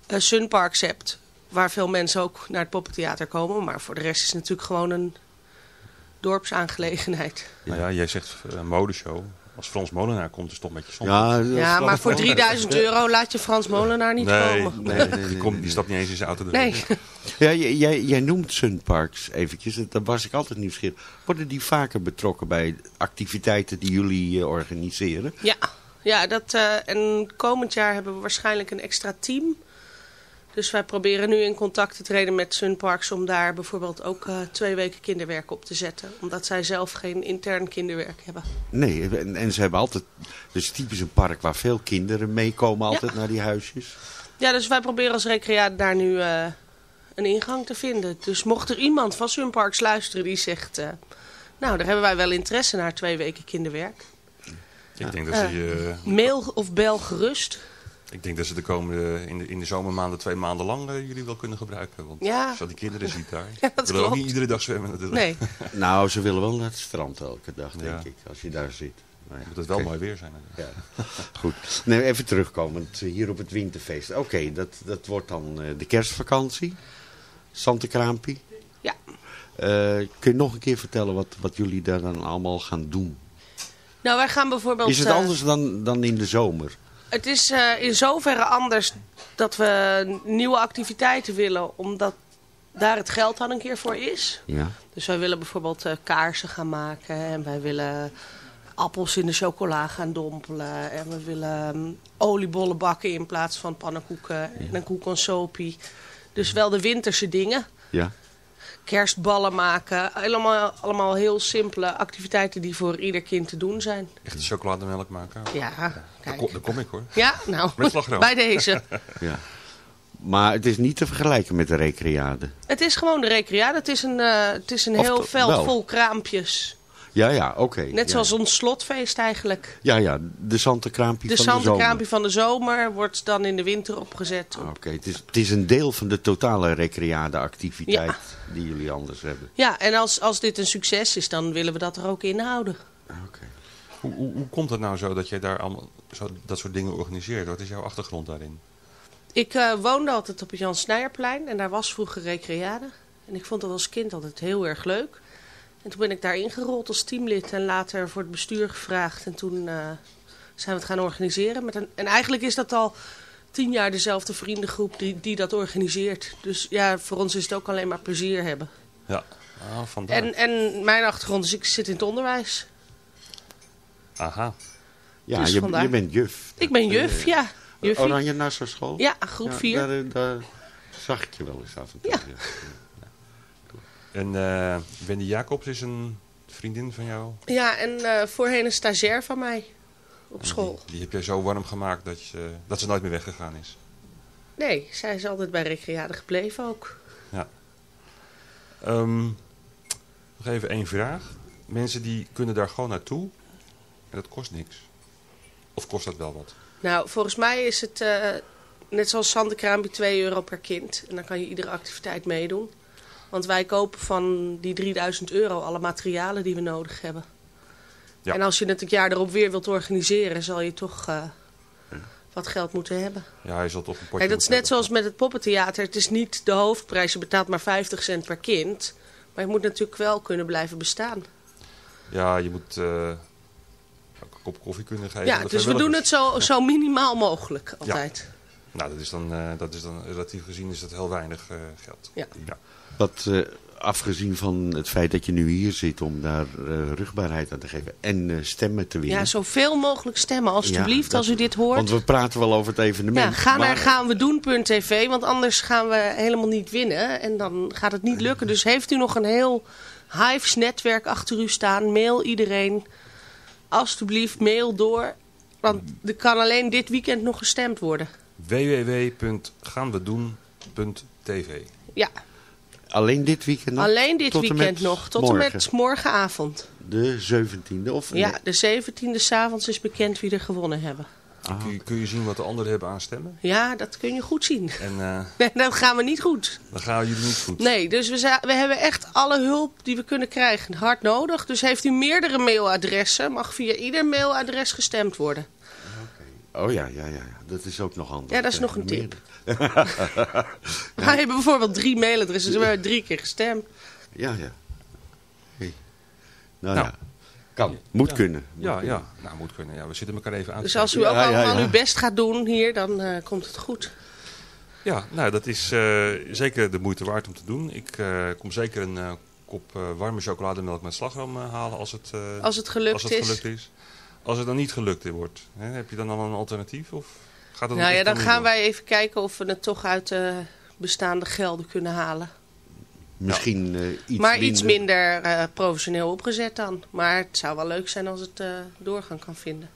eh, Sunparks hebt. Waar veel mensen ook naar het poppentheater komen. Maar voor de rest is het natuurlijk gewoon een dorpsaangelegenheid. Nou ja, jij zegt modeshow. Als Frans Molenaar komt, is het toch met je zonde. Ja, Ja, maar voor 3000 euro laat je Frans Molenaar niet nee, komen. Nee, nee, die, komt, die stapt niet eens in zijn auto. Nee. Ja, jij, jij, jij noemt Sunparks eventjes, daar was ik altijd nieuwsgierig. Worden die vaker betrokken bij activiteiten die jullie eh, organiseren? Ja, ja dat, eh, en komend jaar hebben we waarschijnlijk een extra team. Dus wij proberen nu in contact te treden met Sunparks om daar bijvoorbeeld ook eh, twee weken kinderwerk op te zetten. Omdat zij zelf geen intern kinderwerk hebben. Nee, en, en ze hebben altijd, dus typisch een park waar veel kinderen meekomen altijd naar die huisjes. Ja, dus wij proberen als recreatie daar nu eh, een ingang te vinden. Dus mocht er iemand van Sunparks luisteren die zegt... eh, nou, daar hebben wij wel interesse naar twee weken kinderwerk. Ik denk dat ze, mail of bel gerust. Ik denk dat ze de komende, in de, in de zomermaanden, twee maanden lang eh, jullie wel kunnen gebruiken. Want Ja. als je die kinderen ziet daar. [laughs] Ja, dat willen ook niet iedere dag zwemmen natuurlijk. Nee. [laughs] Nou, ze willen wel naar het strand elke dag, denk Ja. ik, als je daar zit. Ja, Moet het wel mooi weer zijn. Ja, [laughs] goed. Nee, even terugkomend eh, hier op het winterfeest. Oké, dat, dat wordt dan eh, de kerstvakantie. Santekraampie. Ja. Eh, kun je nog een keer vertellen wat, wat jullie daar dan allemaal gaan doen? Nou, wij gaan bijvoorbeeld... Is het anders dan, dan in de zomer? Het is eh, in zoverre anders dat we nieuwe activiteiten willen, omdat daar het geld dan een keer voor is. Ja. Dus wij willen bijvoorbeeld eh, kaarsen gaan maken en wij willen appels in de chocola gaan dompelen. En we willen mm, oliebollen bakken in plaats van pannenkoeken en een koekonsopie. Dus wel de winterse dingen. Ja. Kerstballen maken. Allemaal, allemaal heel simpele activiteiten die voor ieder kind te doen zijn. Echt chocolademelk maken? Ja, Daar, kijk. kom, daar kom ik hoor. Ja, nou, bij deze. [laughs] ja. Maar het is niet te vergelijken met de recreade. Het is gewoon de recreade. Het is een, eh, het is een Of heel veld wel. vol kraampjes. Ja, ja, oké. Net ja. zoals ons slotfeest eigenlijk. Ja, ja, de De van de zomer. zandenkraampje van de zomer wordt dan in de winter opgezet. Oké, het, is, het is een deel van de totale recreade activiteit die jullie anders hebben. Ja, en als, als dit een succes is, dan willen we dat er ook in houden. Hoe, hoe, hoe komt het nou zo dat jij daar allemaal zo, dat soort dingen organiseert? Wat is jouw achtergrond daarin? Ik eh, woonde altijd op het Jan Snijerplein en daar was vroeger recreade. En ik vond dat als kind altijd heel erg leuk. En toen ben ik daar ingerold als teamlid en later voor het bestuur gevraagd. En toen eh, zijn we het gaan organiseren. Met een, en eigenlijk is dat al tien jaar dezelfde vriendengroep die, die dat organiseert. Dus ja, voor ons is het ook alleen maar plezier hebben. Ja, ah, vandaar. En, en mijn achtergrond is, ik zit in het onderwijs. Aha. Ja, Dus je, vandaar. je bent juf. Ik ben juf, Eh, ja. Juffie. Oranje Nassau school? Ja, groep Ja, vier. Daar, daar zag ik je wel eens af en toe. Ja. En eh, Wendy Jacobs is een vriendin van jou? Ja, en eh, voorheen een stagiair van mij op school. Die heb jij zo warm gemaakt dat, je, dat ze nooit meer weggegaan is. Nee, zij is altijd bij Recreade gebleven ook. Ja. Ehm, nog even één vraag. Mensen die kunnen daar gewoon naartoe en dat kost niks. Of kost dat wel wat? Nou, volgens mij is het eh, net zoals Zandekraampje 2 euro per kind. En dan kan je iedere activiteit meedoen. Want wij kopen van die 3000 euro alle materialen die we nodig hebben. Ja. En als je het het jaar erop weer wilt organiseren, zal je toch eh, wat geld moeten hebben. Ja, hij zat op een potje Kijk, dat is net zoals met het poppentheater. Het is niet de hoofdprijs, je betaalt maar 50 cent per kind. Maar je moet natuurlijk wel kunnen blijven bestaan. Ja, je moet eh, ook een kop koffie kunnen geven. Ja, dus we doen het zo, zo minimaal mogelijk altijd. Nou, dat is, dan, eh, dat is dan relatief gezien is dat heel weinig eh, geld. Ja. Wat eh, afgezien van het feit dat je nu hier zit om daar eh, rugbaarheid aan te geven en eh, stemmen te winnen. Ja, zoveel mogelijk stemmen, alstublieft, Ja, als u dit hoort. Want we praten wel over het evenement. Ja, ga naar maar- gaanwedoen.tv, want anders gaan we helemaal niet winnen. En dan gaat het niet lukken. Dus heeft u nog een heel Hives netwerk achter u staan, mail iedereen. Alsjeblieft, mail door. Want er kan alleen dit weekend nog gestemd worden. www.gaanwedoen.tv Ja, Alleen dit weekend nog? alleen dit Tot en weekend nog. Tot en morgen. met morgenavond. De 17e? Of Ja, de 17e s'avonds is bekend wie er gewonnen hebben. Kun, je, kun je zien wat de anderen hebben aan stemmen? Ja, dat kun je goed zien. En eh, [laughs] Nee, dat gaan we niet goed. dan gaan jullie niet goed. Nee, dus we, we hebben echt alle hulp die we kunnen krijgen hard nodig. Dus heeft u meerdere mailadressen, mag via ieder mailadres gestemd worden. Oh ja, ja, ja, ja. Dat is ook nog handig. Ja, dat is nog een tip. [laughs] Wij hebben bijvoorbeeld drie mailadressen, dus we hebben drie keer gestemd. Ja, ja. Hey. Nou, Nou. ja, kan. Moet Ja. kunnen. Moet Ja, kunnen. ja. Nou, moet kunnen. Ja, we zitten elkaar even aan te Dus als u ook Ja, ja, allemaal ja. uw best gaat doen hier, dan eh, komt het goed. Ja, nou, dat is eh, zeker de moeite waard om te doen. Ik eh, kom zeker een eh, kop eh, warme chocolademelk met slagroom halen als het, eh, Als het gelukt als het is. gelukt is. Als het dan niet gelukt wordt, hè, heb je dan al een alternatief? Of gaat het Nou ja, dan gaan door? wij even kijken of we het toch uit de bestaande gelden kunnen halen. Misschien eh, iets maar minder. iets minder eh, professioneel opgezet dan. Maar het zou wel leuk zijn als het eh, doorgang kan vinden.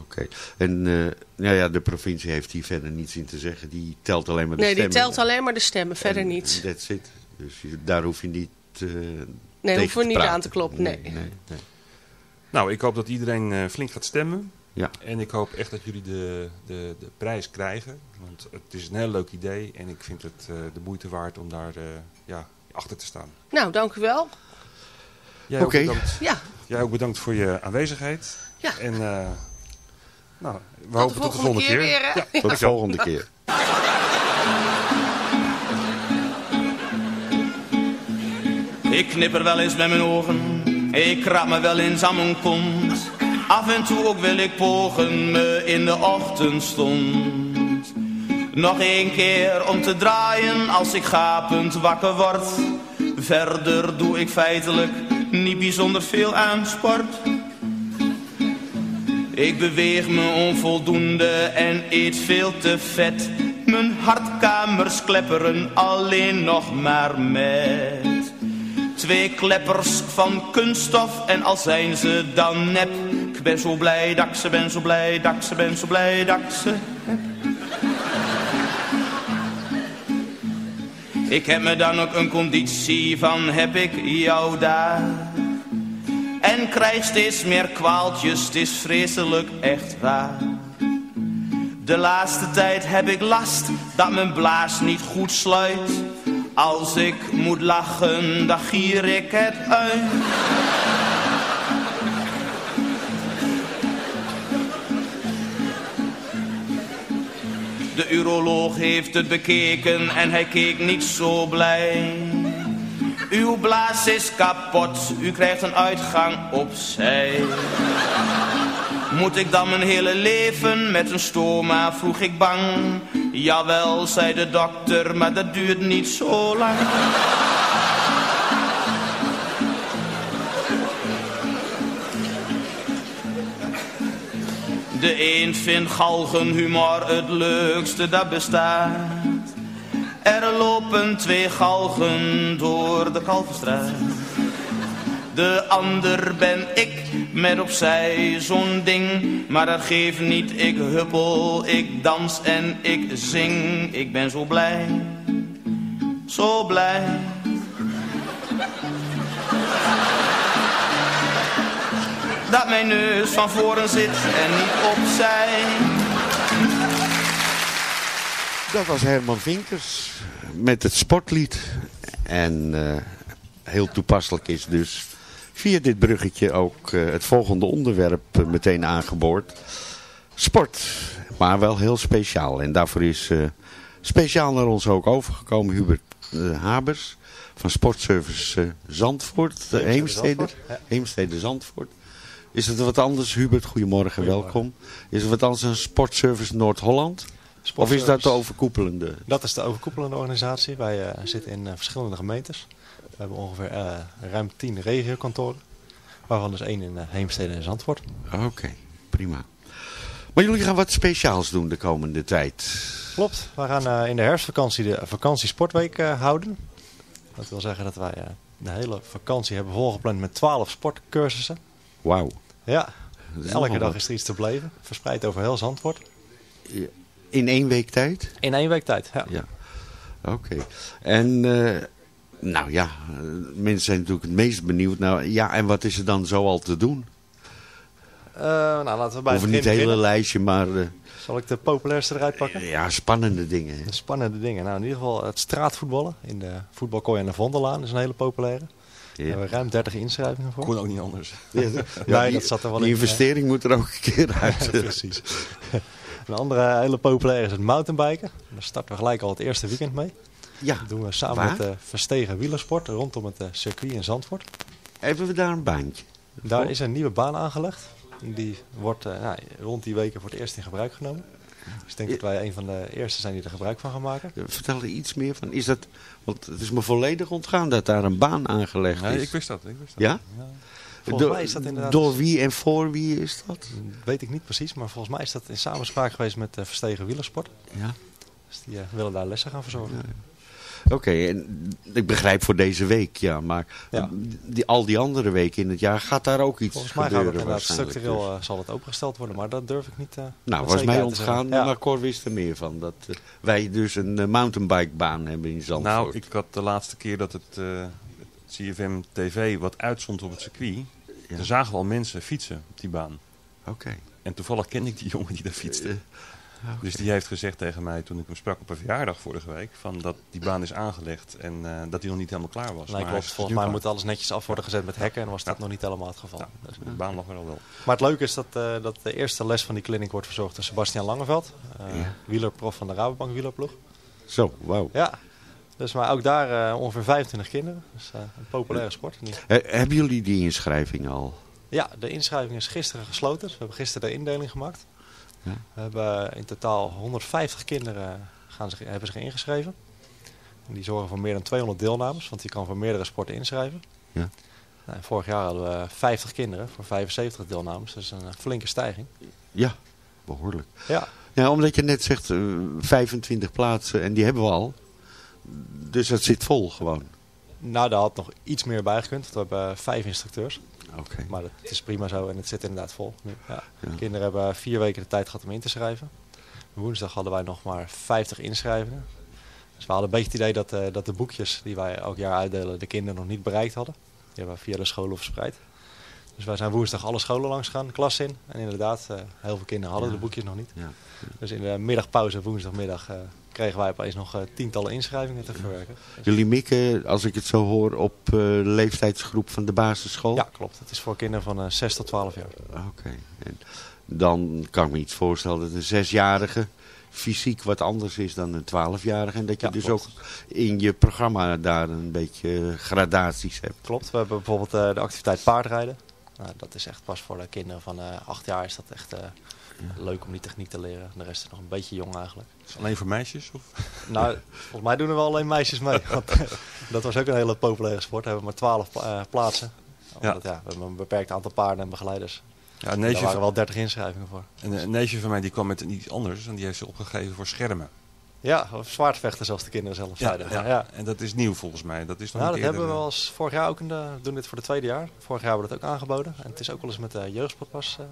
Oké. En eh, nou ja, de provincie heeft hier verder niets in te zeggen. Die telt alleen maar de Nee, die stemmen. telt alleen maar de stemmen, verder En- niets. en That's it. Dus je- daar hoef je niet eh Nee, we te niet praten. aan te kloppen, nee. nee, nee. Nou, ik hoop dat iedereen eh, flink gaat stemmen. Ja. En ik hoop echt dat jullie de, de, de prijs krijgen. Want het is een heel leuk idee. En ik vind het eh, de moeite waard om daar eh, ja, achter te staan. Nou, dank u wel. Jij ook Oké. bedankt. Ja. Jij ook bedankt voor je aanwezigheid. Ja. En eh, nou, we hopen tot de volgende keer keer. weer, hè? Ja, Tot de volgende keer. Ik knipper wel eens met mijn ogen, ik krab me wel mijn kont. Af en toe ook wil ik pogen me in de ochtendstond. Nog één keer om te draaien als ik gapend wakker word. Verder doe ik feitelijk niet bijzonder veel aan sport. Ik beweeg me onvoldoende en eet veel te vet. Mijn hartkamers klepperen alleen nog maar met twee kleppers van kunststof en al zijn ze dan nep. Ik ben zo blij dat ze ben, zo blij dat ze ben, zo blij dat ze heb. Ik heb me dan ook een conditie van heb ik jou daar. En krijg steeds meer kwaaltjes, het is vreselijk echt waar. De laatste tijd heb ik last dat mijn blaas niet goed sluit. Als ik moet lachen, dan gier ik het uit. De uroloog heeft het bekeken en hij keek niet zo blij. Uw blaas is kapot, u krijgt een uitgang opzij. Moet ik dan mijn hele leven met een stoma, vroeg ik bang. Jawel, zei de dokter, maar dat duurt niet zo lang. De een vindt galgenhumor het leukste dat bestaat. Er lopen twee galgen door de Kalverstraat. De ander ben ik met opzij zo'n ding. Maar dat geeft niet, ik huppel, ik dans en ik zing. Ik ben zo blij, zo blij. Dat mijn neus van voren zit en niet opzij. Dat was Herman Vinkers met het sportlied. En eh, heel toepasselijk is dus via dit bruggetje ook eh, het volgende onderwerp eh, meteen aangeboord. Sport, maar wel heel speciaal. En daarvoor is eh, speciaal naar ons ook overgekomen Hubert Habers van Sportservice Zandvoort, de Heemstede. Heemstede Zandvoort. Is het wat anders, Hubert? Goedemorgen, welkom. Is het wat anders dan Sportservice Noord-Holland? Of is dat de overkoepelende? Dat is de overkoepelende organisatie. Wij zitten in verschillende gemeentes. We hebben ongeveer eh, ruim tien regiokantoren. Waarvan dus één in eh, Heemstede en Zandvoort. Oké, prima. Maar jullie gaan wat speciaals doen de komende tijd. Klopt. We gaan eh, in de herfstvakantie de vakantiesportweek houden. Dat wil zeggen dat wij de hele vakantie hebben volgepland met 12 sportcursussen. Wauw. Ja, elke dag is er iets te beleven. Verspreid over heel Zandvoort. In één week tijd? In één week tijd, ja. Ja. Oké. En, nou ja, mensen zijn natuurlijk het meest benieuwd. Nou, ja, en wat is er dan zo al te doen? Eh, nou, laten we bij Hoeven het niet het hele lijstje, maar eh, Zal ik de populairste eruit pakken? ja, spannende dingen. hè. Spannende dingen. Nou, in ieder geval het straatvoetballen in de voetbalkooi aan de Vondellaan is een hele populaire. Daar hebben we ruim 30 inschrijvingen voor. Kon ook niet anders. [laughs] Ja, ja, die- dat zat er wel die in. investering moet er ook een keer [laughs] uit. Ja, precies. [laughs] Een andere hele populaire is het mountainbiken. Daar starten we gelijk al het eerste weekend mee. Ja, Dat doen we samen waar? met de Verstegen Wielersport rondom het eh, circuit in Zandvoort. Hebben we daar een baantje? Daar is een nieuwe baan aangelegd. Die wordt eh, nou, rond die weken voor het eerst in gebruik genomen. Dus ik denk dat wij een van de eerste zijn die er gebruik van gaan maken. Vertel er iets meer van. Is dat, want het is me volledig ontgaan dat daar een baan aangelegd Nee, is. ik wist dat. Ik wist dat. Ja? Volgens Door- mij is dat inderdaad... Door wie en voor wie is dat? Weet ik niet precies, maar volgens mij is dat in samenspraak geweest met de Verstegen Wielersport. Ja. Dus die eh, willen daar lessen gaan verzorgen. Oké, en ik begrijp voor deze week, ja. Maar Ja. Die, al die andere weken in het jaar gaat daar ook iets Volgens mij gaat het structureel dus. eh, zal het opengesteld worden, maar dat durf ik niet. eh, Nou, was mij ontgaan, Ja. maar Cor wist er meer van. Dat eh, wij dus een mountainbikebaan hebben in Zandvoort. Nou, ik had de laatste keer dat het, eh, het CFM TV wat uitzond op het circuit. Toen zagen we al mensen fietsen op die baan. Oké. En toevallig kende ik die jongen die daar fietste. Oké. Dus die heeft gezegd tegen mij toen ik hem sprak op een verjaardag vorige week... Van dat die baan is aangelegd en eh, dat hij nog niet helemaal klaar was. Maar klopt. Volgens mij moet alles netjes af worden gezet met hekken en was dat nog niet helemaal het geval. Dus- De baan lag er al wel. Maar het leuke is dat, eh, dat de eerste les van die clinic wordt verzorgd door Sebastian Langeveld. eh Ja. Wielerprof van de Rabobank wielerploeg. Zo, wauw. Ja. Dus, maar ook daar eh, ongeveer 25 kinderen. Dus eh, een populaire sport. He- hebben jullie die inschrijving al? Ja, de inschrijving is gisteren gesloten. Dus we hebben gisteren de indeling gemaakt. Ja. We hebben in totaal 150 kinderen gaan zich, hebben zich ingeschreven. En die zorgen voor meer dan 200 deelnames, want je kan voor meerdere sporten inschrijven. Ja. Nou, vorig jaar hadden we 50 kinderen voor 75 deelnames. Dus een eh, flinke stijging. Ja, behoorlijk. Ja. Ja, omdat je net zegt eh, 25 plaatsen en die hebben we al. Dus het zit vol gewoon. Nou, daar had nog iets meer bij gekund. want We hebben vijf instructeurs. Maar het is prima zo en het zit inderdaad vol. nu. Ja. Ja. Kinderen hebben vier weken de tijd gehad om in te schrijven. Woensdag hadden wij nog maar 50 inschrijvingen. Dus we hadden een beetje het idee dat, eh, dat de boekjes die wij elk jaar uitdelen de kinderen nog niet bereikt hadden. Die hebben we via de scholen verspreid. Dus wij zijn woensdag alle scholen langs gegaan, de klas in. En inderdaad, eh, heel veel kinderen hadden Ja. de boekjes nog niet. Ja. Dus in de middagpauze woensdagmiddag eh, kregen wij opeens nog eh, tientallen inschrijvingen te verwerken. Jullie mikken, als ik het zo hoor, op de leeftijdsgroep van de basisschool? Ja, klopt. Het is voor kinderen van eh 6 tot 12 jaar. Oké. En dan kan ik me iets voorstellen dat een zesjarige fysiek wat anders is dan een twaalfjarige. En dat je Ja, dus klopt. ook in je programma daar een beetje gradaties hebt. Klopt, we hebben bijvoorbeeld de activiteit paardrijden. Nou, dat is echt pas voor de kinderen van eh acht jaar is dat echt eh, leuk om die techniek te leren. De rest is nog een beetje jong eigenlijk. Is het alleen voor meisjes? Of? [laughs] Nou, volgens mij doen er wel alleen meisjes mee. [laughs] Want, eh, dat was ook een hele populaire sport. We hebben maar twaalf plaatsen. Omdat, ja. we hebben een beperkt aantal paarden en begeleiders. Ja, een En neefje Daar waren wel 30 inschrijvingen voor. En een neefje van mij die kwam met iets anders en die heeft zich opgegeven voor schermen. Ja, of zwaardvechten zoals de kinderen zelf Ja, zeiden. ja. ja. En dat is nieuw volgens mij. Dat is nog Nou, niet dat eerder, hebben we eh, als vorig jaar ook. In de, we doen dit voor de tweede jaar. Vorig jaar hebben we dat ook aangeboden. En het is ook wel eens met de jeugdsportpas. eh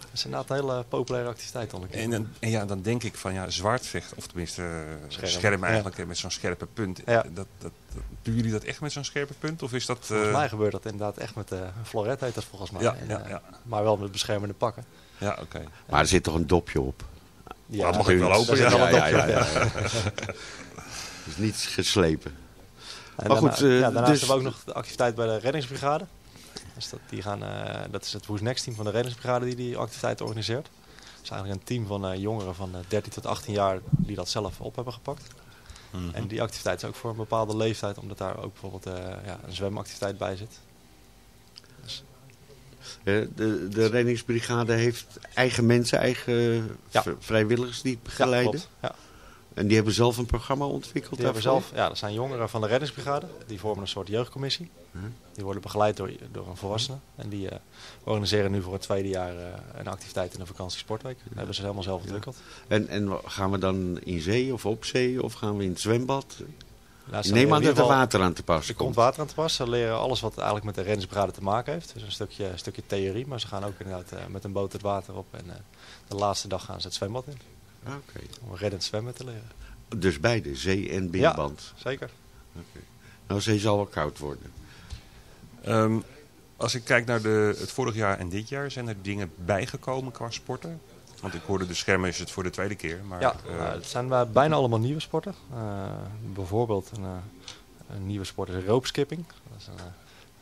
dat is inderdaad een hele populaire activiteit onder En, dan- en ja, dan denk ik van ja, zwaardvecht, of tenminste eh, Scherm, scherm, ja. eigenlijk eh, met zo'n scherpe punt. Ja. Dat, dat, dat- doen jullie dat echt met zo'n scherpe punt? Of is dat... Volgens eh, mij gebeurt dat inderdaad echt met eh, een floret heet dat volgens mij. Ja, En, ja, eh, ja. Maar wel met beschermende pakken. Ja, oké. Maar er zit toch een dopje op? Ja, dat mag ik wel open. Ja. Ja, ja, ja, ja. Dus niets geslepen. En Maar daarna- goed, eh, ja, daarnaast dus- hebben we ook nog de activiteit bij de reddingsbrigade. Dus dat, die gaan, eh, dat is het Who's Next team van de reddingsbrigade die die activiteit organiseert. Het is eigenlijk een team van eh, jongeren van eh, 13 tot 18 jaar die dat zelf op hebben gepakt. Mhm. En die activiteit is ook voor een bepaalde leeftijd, omdat daar ook bijvoorbeeld eh, ja, een zwemactiviteit bij zit. Eh, de, de reddingsbrigade heeft eigen mensen, eigen Ja. vrijwilligers die begeleiden. Ja. En die hebben zelf een programma ontwikkeld Die daarvoor? zelf, ja, dat zijn jongeren van de reddingsbrigade. Die vormen een soort jeugdcommissie. Die worden begeleid door, door een volwassene. En die eh, organiseren nu voor het tweede jaar eh, een activiteit in de vakantiesportweek. Dat hebben ze helemaal zelf ontwikkeld. En, en gaan we dan in zee of op zee of gaan we in het zwembad? Leren neem aan dat er water aan te pas Er komt. water aan te pas. Ze leren alles wat eigenlijk met de reddingsbrigade te maken heeft. Dus een stukje, een stukje theorie. Maar ze gaan ook inderdaad eh, met een boot het water op. En eh, de laatste dag gaan ze het zwembad in. Oké. Om reddend zwemmen te leren. Dus beide, zee en binnenband? Zeker. Oké. Nou, zee zal wel koud worden. Ehm, als ik kijk naar de, het vorig jaar en dit jaar, zijn er dingen bijgekomen qua sporten? Want ik hoorde de schermen is het voor de tweede keer. Maar, ja, eh, nou, het zijn bijna allemaal nieuwe sporten. Eh, bijvoorbeeld een, eh, een nieuwe sport is ropeskipping. Dat is een eh,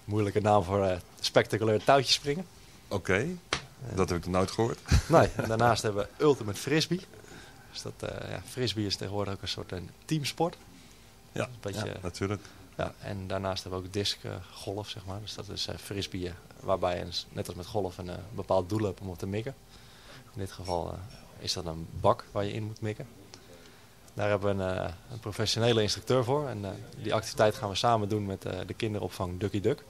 moeilijke naam voor eh spectaculair touwtjespringen. Oké, dat heb ik nooit gehoord. [laughs] Nee, en [laughs] daarnaast hebben we ultimate frisbee. Dus dat, eh, ja, frisbee is tegenwoordig ook een soort een teamsport. Ja, een beetje, ja, natuurlijk. Ja, en daarnaast hebben we ook disc eh, golf, zeg maar. Dus dat is eh frisbee, eh, waarbij je dus net als met golf een eh, bepaald doel hebt om op te mikken. In dit geval eh, is dat een bak waar je in moet mikken. Daar hebben we een, eh, een professionele instructeur voor. En eh, die activiteit gaan we samen doen met de kinderopvang Ducky Duck.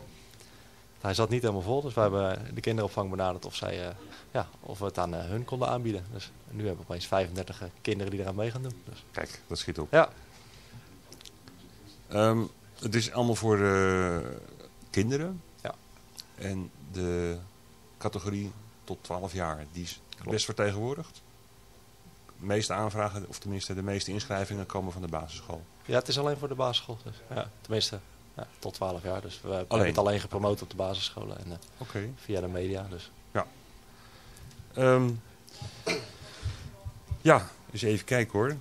Hij zat niet helemaal vol, dus we hebben de kinderopvang benaderd of, zij, ja, of we het aan hun konden aanbieden. Dus nu hebben we opeens 35 eh, kinderen die eraan mee gaan doen. Dus. Kijk, dat schiet op. Ja. Ehm, het is allemaal voor kinderen. Ja. En de categorie tot 12 jaar, die is best vertegenwoordigd. De meeste aanvragen, of tenminste de meeste inschrijvingen komen van de basisschool. Ja, het is alleen voor de basisschool. Dus. Ja, tenminste, ja, tot 12 jaar. Dus we hebben Alleen. het alleen gepromoot op de basisscholen en eh, via de media. Dus. Ja. Ehm, ja, eens even kijken hoor.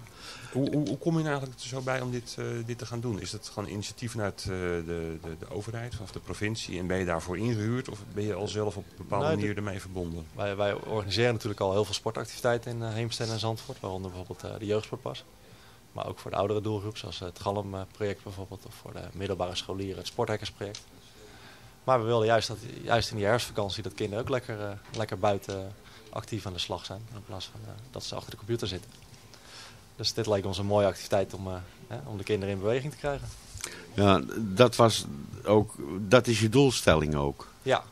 Hoe, hoe, hoe kom je nou eigenlijk er zo bij om dit, eh, dit te gaan doen? Is dat gewoon initiatief vanuit eh, de, de, de overheid of de provincie en ben je daarvoor ingehuurd of ben je al zelf op een bepaalde Nee, manier ermee verbonden? Wij, wij organiseren natuurlijk al heel veel sportactiviteiten in uh, Heemstede en Zandvoort. Waaronder bijvoorbeeld eh, de jeugdsportpas. Maar ook voor de oudere doelgroep, zoals het Galm-project bijvoorbeeld. Of voor de middelbare scholieren, het Sporthackersproject. Maar we wilden juist, dat, juist in die herfstvakantie dat kinderen ook lekker, eh, lekker buiten actief aan de slag zijn. In plaats van eh, dat ze achter de computer zitten. Dus dit leek ons een mooie activiteit om, eh, hè, om de kinderen in beweging te krijgen. Ja, dat, was ook, dat is je doelstelling ook. Ja,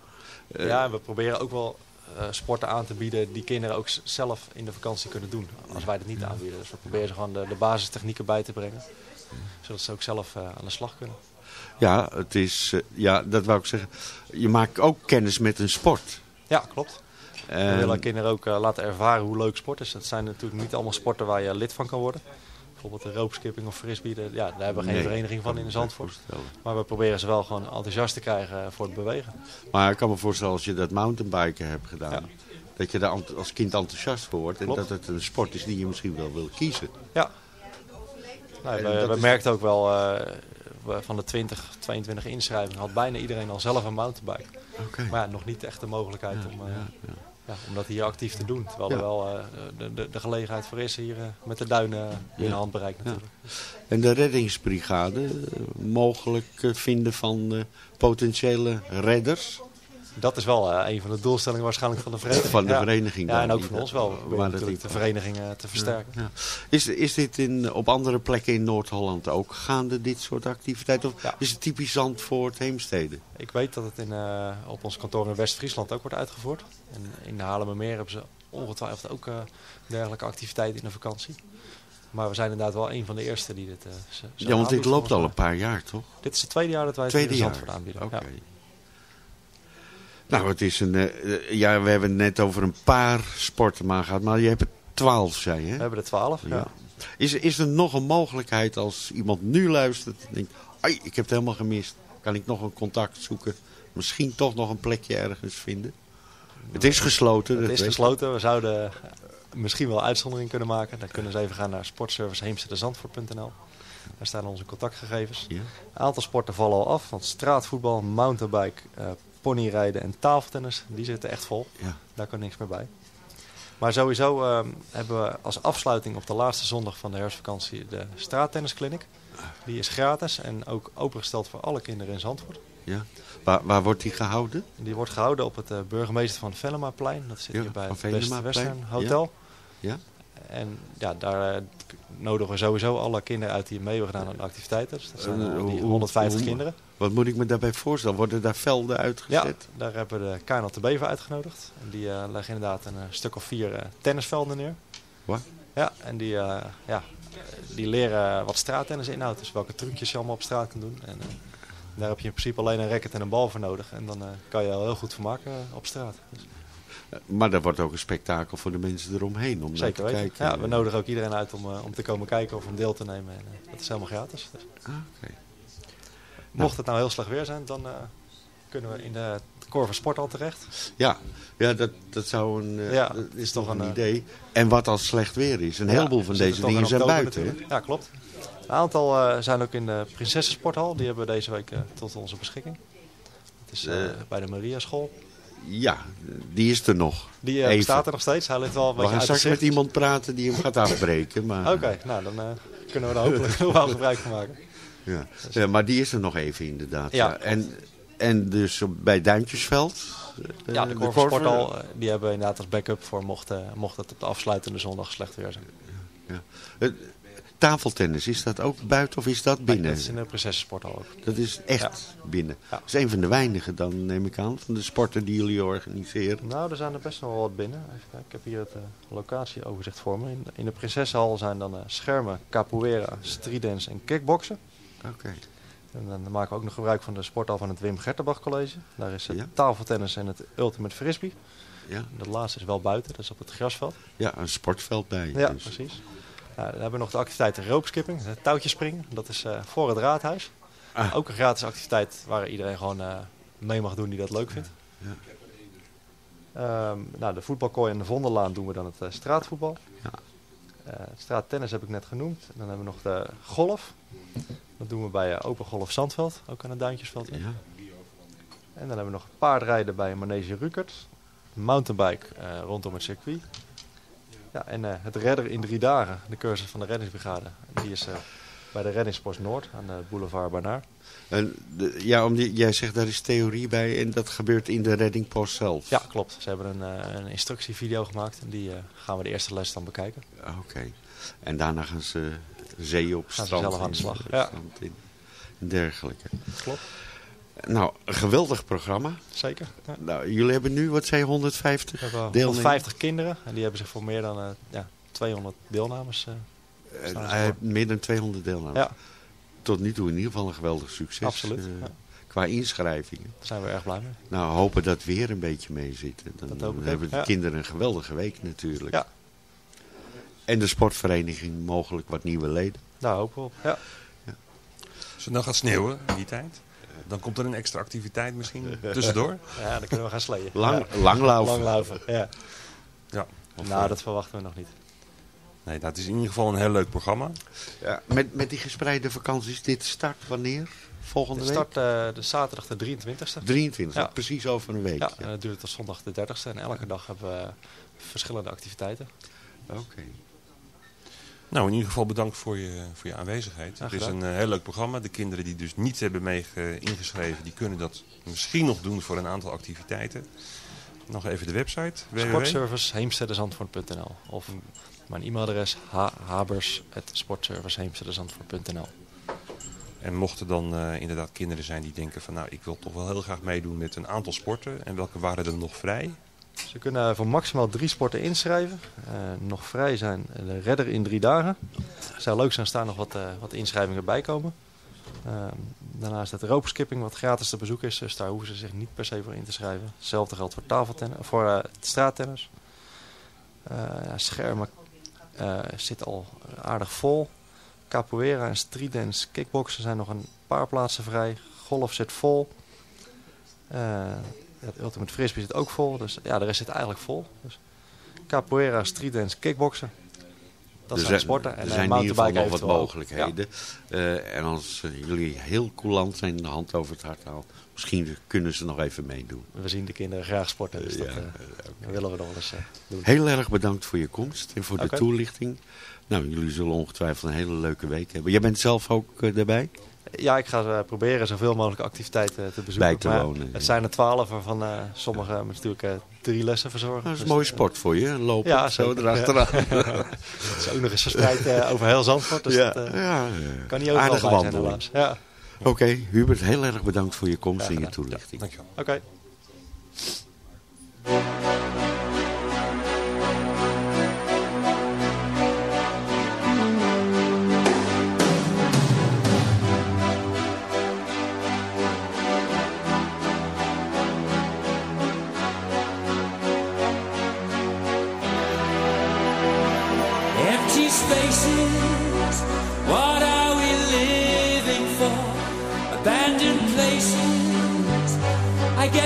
Eh, ja we proberen ook wel eh, sporten aan te bieden die kinderen ook zelf in de vakantie kunnen doen. Als wij dat niet aanbieden. Dus we proberen ze gewoon de, de basistechnieken bij te brengen. Zodat ze ook zelf aan de slag kunnen. Ja, het is, ja, dat wou ik zeggen. Je maakt ook kennis met een sport. Ja, klopt. We En- willen kinderen ook eh, laten ervaren hoe leuk sport is. Dat zijn natuurlijk niet allemaal sporten waar je lid van kan worden. Bijvoorbeeld de ropeskipping of frisbee. de- Ja, daar hebben we geen Nee, vereniging van in dat Zandvoort. Maar we proberen ze wel gewoon enthousiast te krijgen eh, voor het bewegen. Maar ik kan me voorstellen als je dat mountainbiken hebt gedaan. Dat je daar als kind enthousiast voor wordt. En dat het een sport is die je misschien wel wil kiezen. Ja. Nou, En we we is- merkten ook wel, eh, van de 20, 22 inschrijvingen had bijna iedereen al zelf een mountainbike. Maar ja, nog niet echt de mogelijkheid om, ja, om dat hier actief te doen. Terwijl er wel eh, de, de, de gelegenheid voor is hier eh, met de duinen in Ja. handbereik natuurlijk. En de reddingsbrigade, eh, mogelijk eh, vinden van eh, potentiële redders. Dat is wel eh, een van de doelstellingen waarschijnlijk van de vereniging. Van de vereniging Ja, en ook van ons wel. Dat natuurlijk de vereniging eh, te versterken. Ja. Is, is dit in, op andere plekken in Noord-Holland ook gaande, dit soort activiteiten? Of is het typisch Zandvoort, Heemstede? Ik weet dat het in, eh, op ons kantoor in West-Friesland ook wordt uitgevoerd. En in de Haarlemmermeer hebben ze ongetwijfeld ook dergelijke activiteiten in de vakantie. Maar we zijn inderdaad wel een van de eerste die dit uh, Ja, want dit loopt al een paar jaar, toch? Dit is het tweede jaar dat wij het Tweede in jaar. Aanbieden. Oké. Nou, het is een... eh, ja, we hebben het net over een paar sporten maar gehad. Maar je hebt er twaalf, zei je? hè? We hebben er twaalf, ja. Is, is er nog een mogelijkheid als iemand nu luistert en denkt... Ai, ik heb het helemaal gemist. Kan ik nog een contact zoeken? Misschien toch nog een plekje ergens vinden? Het is gesloten. Het is gesloten. We zouden misschien wel uitzondering kunnen maken. Dan kunnen ze even gaan naar sportserviceheemstedezandvoort.nl. Daar staan onze contactgegevens. Ja. Een aantal sporten vallen al af. Want straatvoetbal, mountainbike, eh ponyrijden en tafeltennis, die zitten echt vol. Ja. Daar kan niks meer bij. Maar sowieso eh, hebben we als afsluiting op de laatste zondag van de herfstvakantie de straattennisclinic. Die is gratis en ook opengesteld voor alle kinderen in Zandvoort. Ja. Waar, waar wordt die gehouden? Die wordt gehouden op het eh, burgemeester van Venemaplein. Dat zit Ja, hier bij het Venemaplein. Western Hotel. Ja. En ja, daar eh, nodigen we sowieso alle kinderen uit die mee hebben gedaan aan de activiteiten. Dus dat zijn hoe- die hoe- 150 hoe- kinderen. Wat moet ik me daarbij voorstellen? Worden daar velden Ja, uitgezet? daar hebben we de KNLTB voor uitgenodigd. En die eh, leggen inderdaad een eh, stuk of vier tennisvelden neer. Wat? Ja, en die, ja, die leren wat straattennis inhoudt. Dus welke trucjes je allemaal op straat kan doen. En, daar heb je in principe alleen een racket en een bal voor nodig. En dan kan je al heel goed vermaken eh, op straat. Dus Maar daar wordt ook een spektakel voor de mensen eromheen om zeker te kijken. Ja, we nodigen ook iedereen uit om, eh, om te komen kijken of om deel te nemen. En, eh, dat is helemaal gratis. Dus. Ah. Mocht het nou heel slecht weer zijn, dan eh, kunnen we in de Corver Sporthal terecht. Ja, ja dat, dat zou een, Ja, dat is toch een, een, idee. En wat als slecht weer is. Een Ja, heleboel van deze dingen in zijn buiten. natuurlijk. Ja, klopt. Een aantal zijn ook in de Prinsessen Sporthal. Die hebben we deze week tot onze beschikking. Het is bij de Maria School. Ja, die is er nog. Die eh, bestaat er nog steeds. Hij ligt wel een We beetje gaan uit de straks met iemand praten die hem gaat afbreken. maar- Oké, nou dan eh, kunnen we er hopelijk wel gebruik van maken. Ja. Ja, maar die is er nog even inderdaad. Ja. Ja. En, en dus bij Duintjesveld? eh, Ja, de eh, die hebben we inderdaad als backup voor mocht, eh, mocht het op de afsluitende zondag slecht weer zijn. Ja. Tafeltennis, is dat ook buiten of is dat binnen? Dat is in de Prinsessen Sporthal ook. Dat is echt binnen. Dat is een van de weinigen dan, neem ik aan, van de sporten die jullie organiseren. Nou, er zijn er best nog wel wat binnen. Even kijken, ik heb hier het eh, locatieoverzicht voor me. In, in de Prinsessenhal zijn dan eh, schermen, capoeira, streetdance en kickboksen. Oké. En dan maken we ook nog gebruik van de sporthal van het Wim Gertenbach College. Daar is het tafeltennis en het ultimate frisbee. Ja. Dat laatste is wel buiten, dat is op het grasveld. Ja, een sportveld bij. Ja, dus. precies. Dan hebben we nog de activiteit ropeskipping, het touwtjespringen. Dat is eh, voor het raadhuis. Ah. Ook een gratis activiteit waar iedereen gewoon eh, mee mag doen die dat leuk vindt. Ja. Ehm, nou, de voetbalkooi en de Vondellaan doen we dan het eh, straatvoetbal. Ja. Het straattennis heb ik net genoemd. En dan hebben we nog de golf. Dat doen we bij Open Golf Zandveld, ook aan het Duintjesveld. Ja. En dan hebben we nog paardrijden bij Manege Rukert. Mountainbike rondom het circuit. Ja, en eh, het redder in drie dagen, de cursus van de reddingsbrigade. Die is eh, bij de reddingspost Noord aan de boulevard Barnaar. En de- ja, om die, jij zegt daar is theorie bij en dat gebeurt in de reddingpost zelf. Ja, klopt. Ze hebben een, eh, een instructievideo gemaakt en die gaan we de eerste les dan bekijken. Oké. En daarna gaan ze zee op, Gaan ze strand zelf aan de slag, ja. in. En dergelijke. Klopt. Nou, een geweldig programma. Zeker. Ja. Nou, jullie hebben nu, wat zei je, 150 We hebben deelnemers? 150 kinderen en die hebben zich voor meer dan eh, ja, 200 deelnames eh, En staan ze hij voor. heeft meer dan 200 deelnemers. Ja. Tot nu toe in ieder geval een geweldig succes. Absoluut, eh, ja. Qua inschrijvingen. Daar zijn we erg blij mee. Nou, hopen dat weer een beetje mee zit. Dan, Dat dan hoop ik hebben de ja. kinderen een geweldige week natuurlijk. Ja. En de sportvereniging mogelijk wat nieuwe leden. Daar hopen we op. Ja. Als het nou gaat sneeuwen in die tijd, dan komt er een extra activiteit misschien [laughs] tussendoor. Ja, dan kunnen we gaan sleeën. Lang- ja. langlaufen. Langlaufen, ja. Ja. Of, nou, dat verwachten we nog niet. Nee, dat is in ieder geval een heel leuk programma. Ja, met, met die gespreide vakanties, dit start wanneer? Volgende Het start eh, de zaterdag de 23e. week? 23, Ja. precies over een week. Ja, en dat duurt tot zondag de 30e. En elke dag hebben we verschillende activiteiten. Oké. Nou, in ieder geval bedankt voor je, voor je aanwezigheid. Ja, het is een eh, heel leuk programma. De kinderen die dus niet hebben mee ge- ingeschreven, die kunnen dat misschien nog doen voor een aantal activiteiten. Nog even de website. www. Sportservice heemstedenzandvoort.nl Of mijn e-mailadres habers.sportserviceheemstedenzandvoort.nl En mochten dan eh, inderdaad kinderen zijn die denken van nou, ik wil toch wel heel graag meedoen met een aantal sporten. En welke waren er nog vrij? Ze kunnen voor maximaal drie sporten inschrijven. Eh, nog vrij zijn de redder in drie dagen. Het zou leuk zijn daar nog wat, eh, wat inschrijvingen bij komen. Eh, daarnaast het ropeskipping wat gratis te bezoeken is. Dus daar hoeven ze zich niet per se voor in te schrijven. Hetzelfde geldt voor, tafeltennis, voor eh, straattennis. Schermen zit al aardig vol. Capoeira en streetdance, kickboksen zijn nog een paar plaatsen vrij. Golf zit vol. Ja, het Ultimate Frisbee zit ook vol. Dus ja, de rest zit eigenlijk vol. Dus capoeira, streetdance, kickboksen. Dat er zijn sporten. Er En, eh, zijn in ieder geval nog wat mogelijkheden. Eh, en als eh, jullie heel coulant zijn, de hand over het hart houden, misschien kunnen ze nog even meedoen. We zien de kinderen graag sporten. Dus Ja, dat, willen we nog eens doen. Heel erg bedankt voor je komst en voor de toelichting. Nou, jullie zullen ongetwijfeld een hele leuke week hebben. Jij bent zelf ook daarbij? Ja, ik ga eh, proberen zoveel mogelijk activiteiten te bezoeken. Bij te Maar wonen, Het zijn er twaalf, waarvan eh sommige natuurlijk eh, drie lessen verzorgen. Dat is een Dus, mooie sport voor je, lopen Ja, zo erachteraan. [laughs] Het is ook nog eens verspreid over heel Zandvoort. Dus Ja, dat kan niet overal Aardige wandeling. Ja. Oké, Hubert, heel erg bedankt voor je komst en je toelichting. Dankjewel. Oké.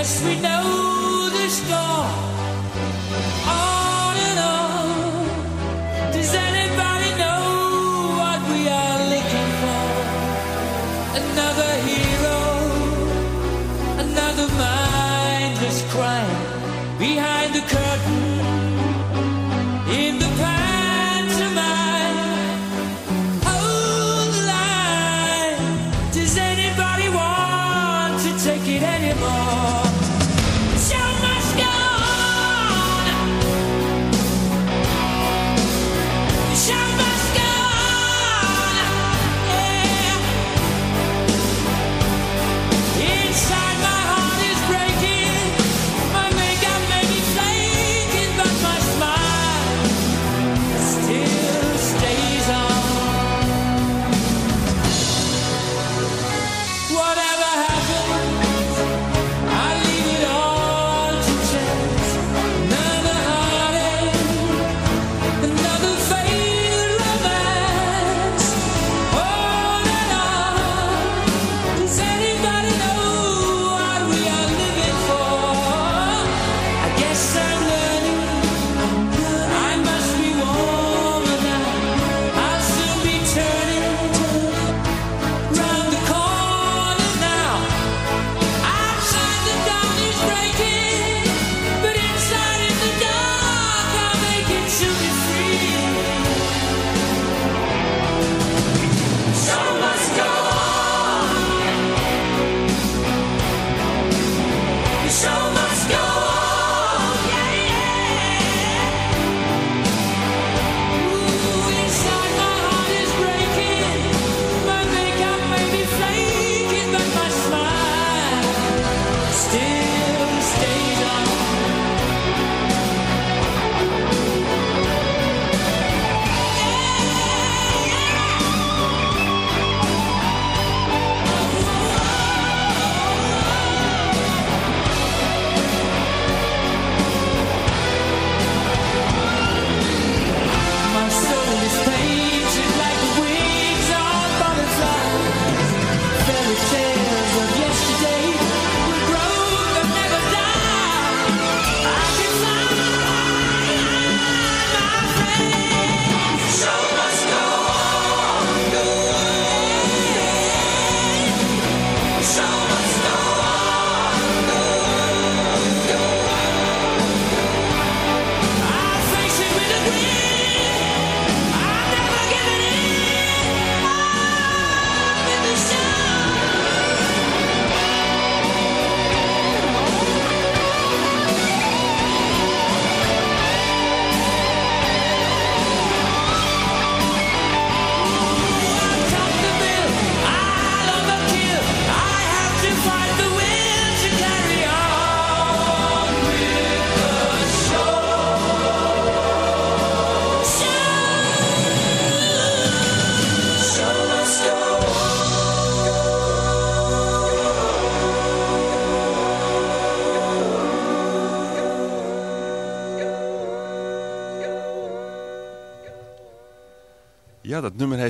I guess we know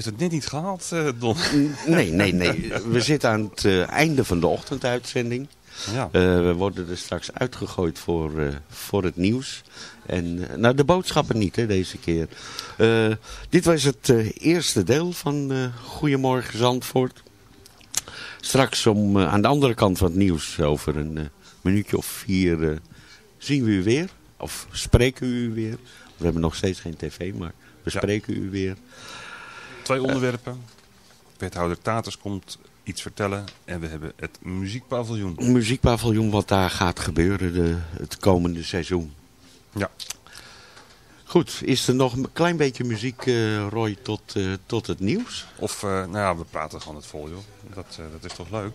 heeft het net niet gehaald, uh, Don. Nee, nee, nee. We zitten aan het uh, einde van de ochtenduitzending. Ja. Uh, we worden er straks uitgegooid voor, voor het nieuws. En nou, de boodschappen niet, hè, deze keer. dit was het eerste deel van Goedemorgen Zandvoort. Straks om aan de andere kant van het nieuws, over een minuutje of vier, zien we u weer. Of spreken we u weer. We hebben nog steeds geen tv, maar we Ja. spreken u weer. Twee onderwerpen. Wethouder Taters komt iets vertellen. En we hebben het muziekpaviljoen. Muziekpaviljoen wat daar gaat gebeuren de, het komende seizoen. Ja. Goed, is er nog een klein beetje muziek, eh, Roy, tot, eh, tot het nieuws? Of, eh, nou ja, we praten gewoon het vol, joh. Dat, eh, dat is toch leuk?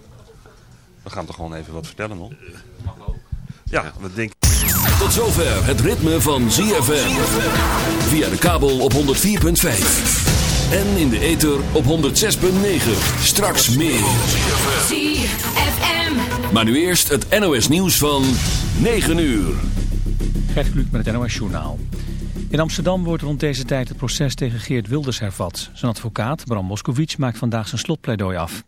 We gaan toch gewoon even wat vertellen, nog? Ja, we denken... Tot zover het ritme van ZFM. Via de kabel op 104.5. En in de ether op 106.9. Straks meer. ZFM. Maar nu eerst het NOS nieuws van 9 uur. Gert Kluk met het NOS Journaal. In Amsterdam wordt rond deze tijd het proces tegen Geert Wilders hervat. Zijn advocaat, Bram Moskowitz, maakt vandaag zijn slotpleidooi af.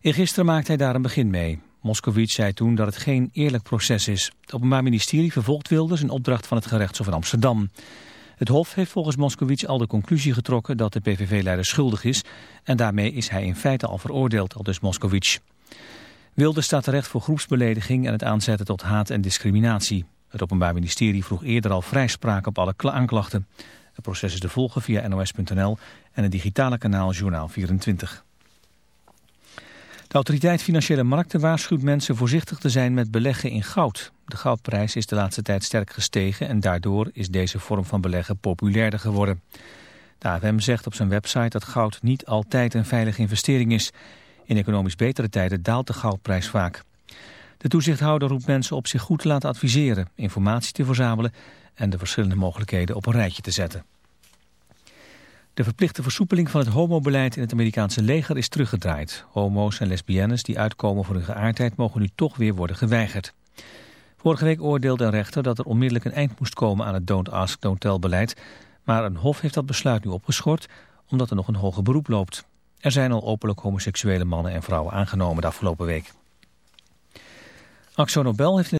Eergisteren maakte hij daar een begin mee. Moskowitz zei toen dat het geen eerlijk proces is. Het Openbaar Ministerie vervolgt Wilders in opdracht van het gerechtshof in Amsterdam. Het Hof heeft volgens Moskowitz al de conclusie getrokken dat de PVV-leider schuldig is... en daarmee is hij in feite al veroordeeld, al dus Moskowitz. Staat terecht voor groepsbelediging en het aanzetten tot haat en discriminatie. Het Openbaar Ministerie vroeg eerder al vrijspraak op alle kla- aanklachten. Het proces is te volgen via nos.nl en het digitale kanaal Journaal 24. De autoriteit Financiële Markten waarschuwt mensen voorzichtig te zijn met beleggen in goud. De goudprijs is de laatste tijd sterk gestegen en daardoor is deze vorm van beleggen populairder geworden. De AFM zegt op zijn website dat goud niet altijd een veilige investering is. In economisch betere tijden daalt de goudprijs vaak. De toezichthouder roept mensen op zich goed te laten adviseren, informatie te verzamelen en de verschillende mogelijkheden op een rijtje te zetten. De verplichte versoepeling van het homobeleid in het Amerikaanse leger is teruggedraaid. Homo's en lesbiennes die uitkomen voor hun geaardheid mogen nu toch weer worden geweigerd. Vorige week oordeelde een rechter dat er onmiddellijk een eind moest komen aan het don't ask, don't tell beleid. Maar een hof heeft dat besluit nu opgeschort omdat er nog een hoger beroep loopt. Er zijn al openlijk homoseksuele mannen en vrouwen aangenomen de afgelopen week. Axo Nobel heeft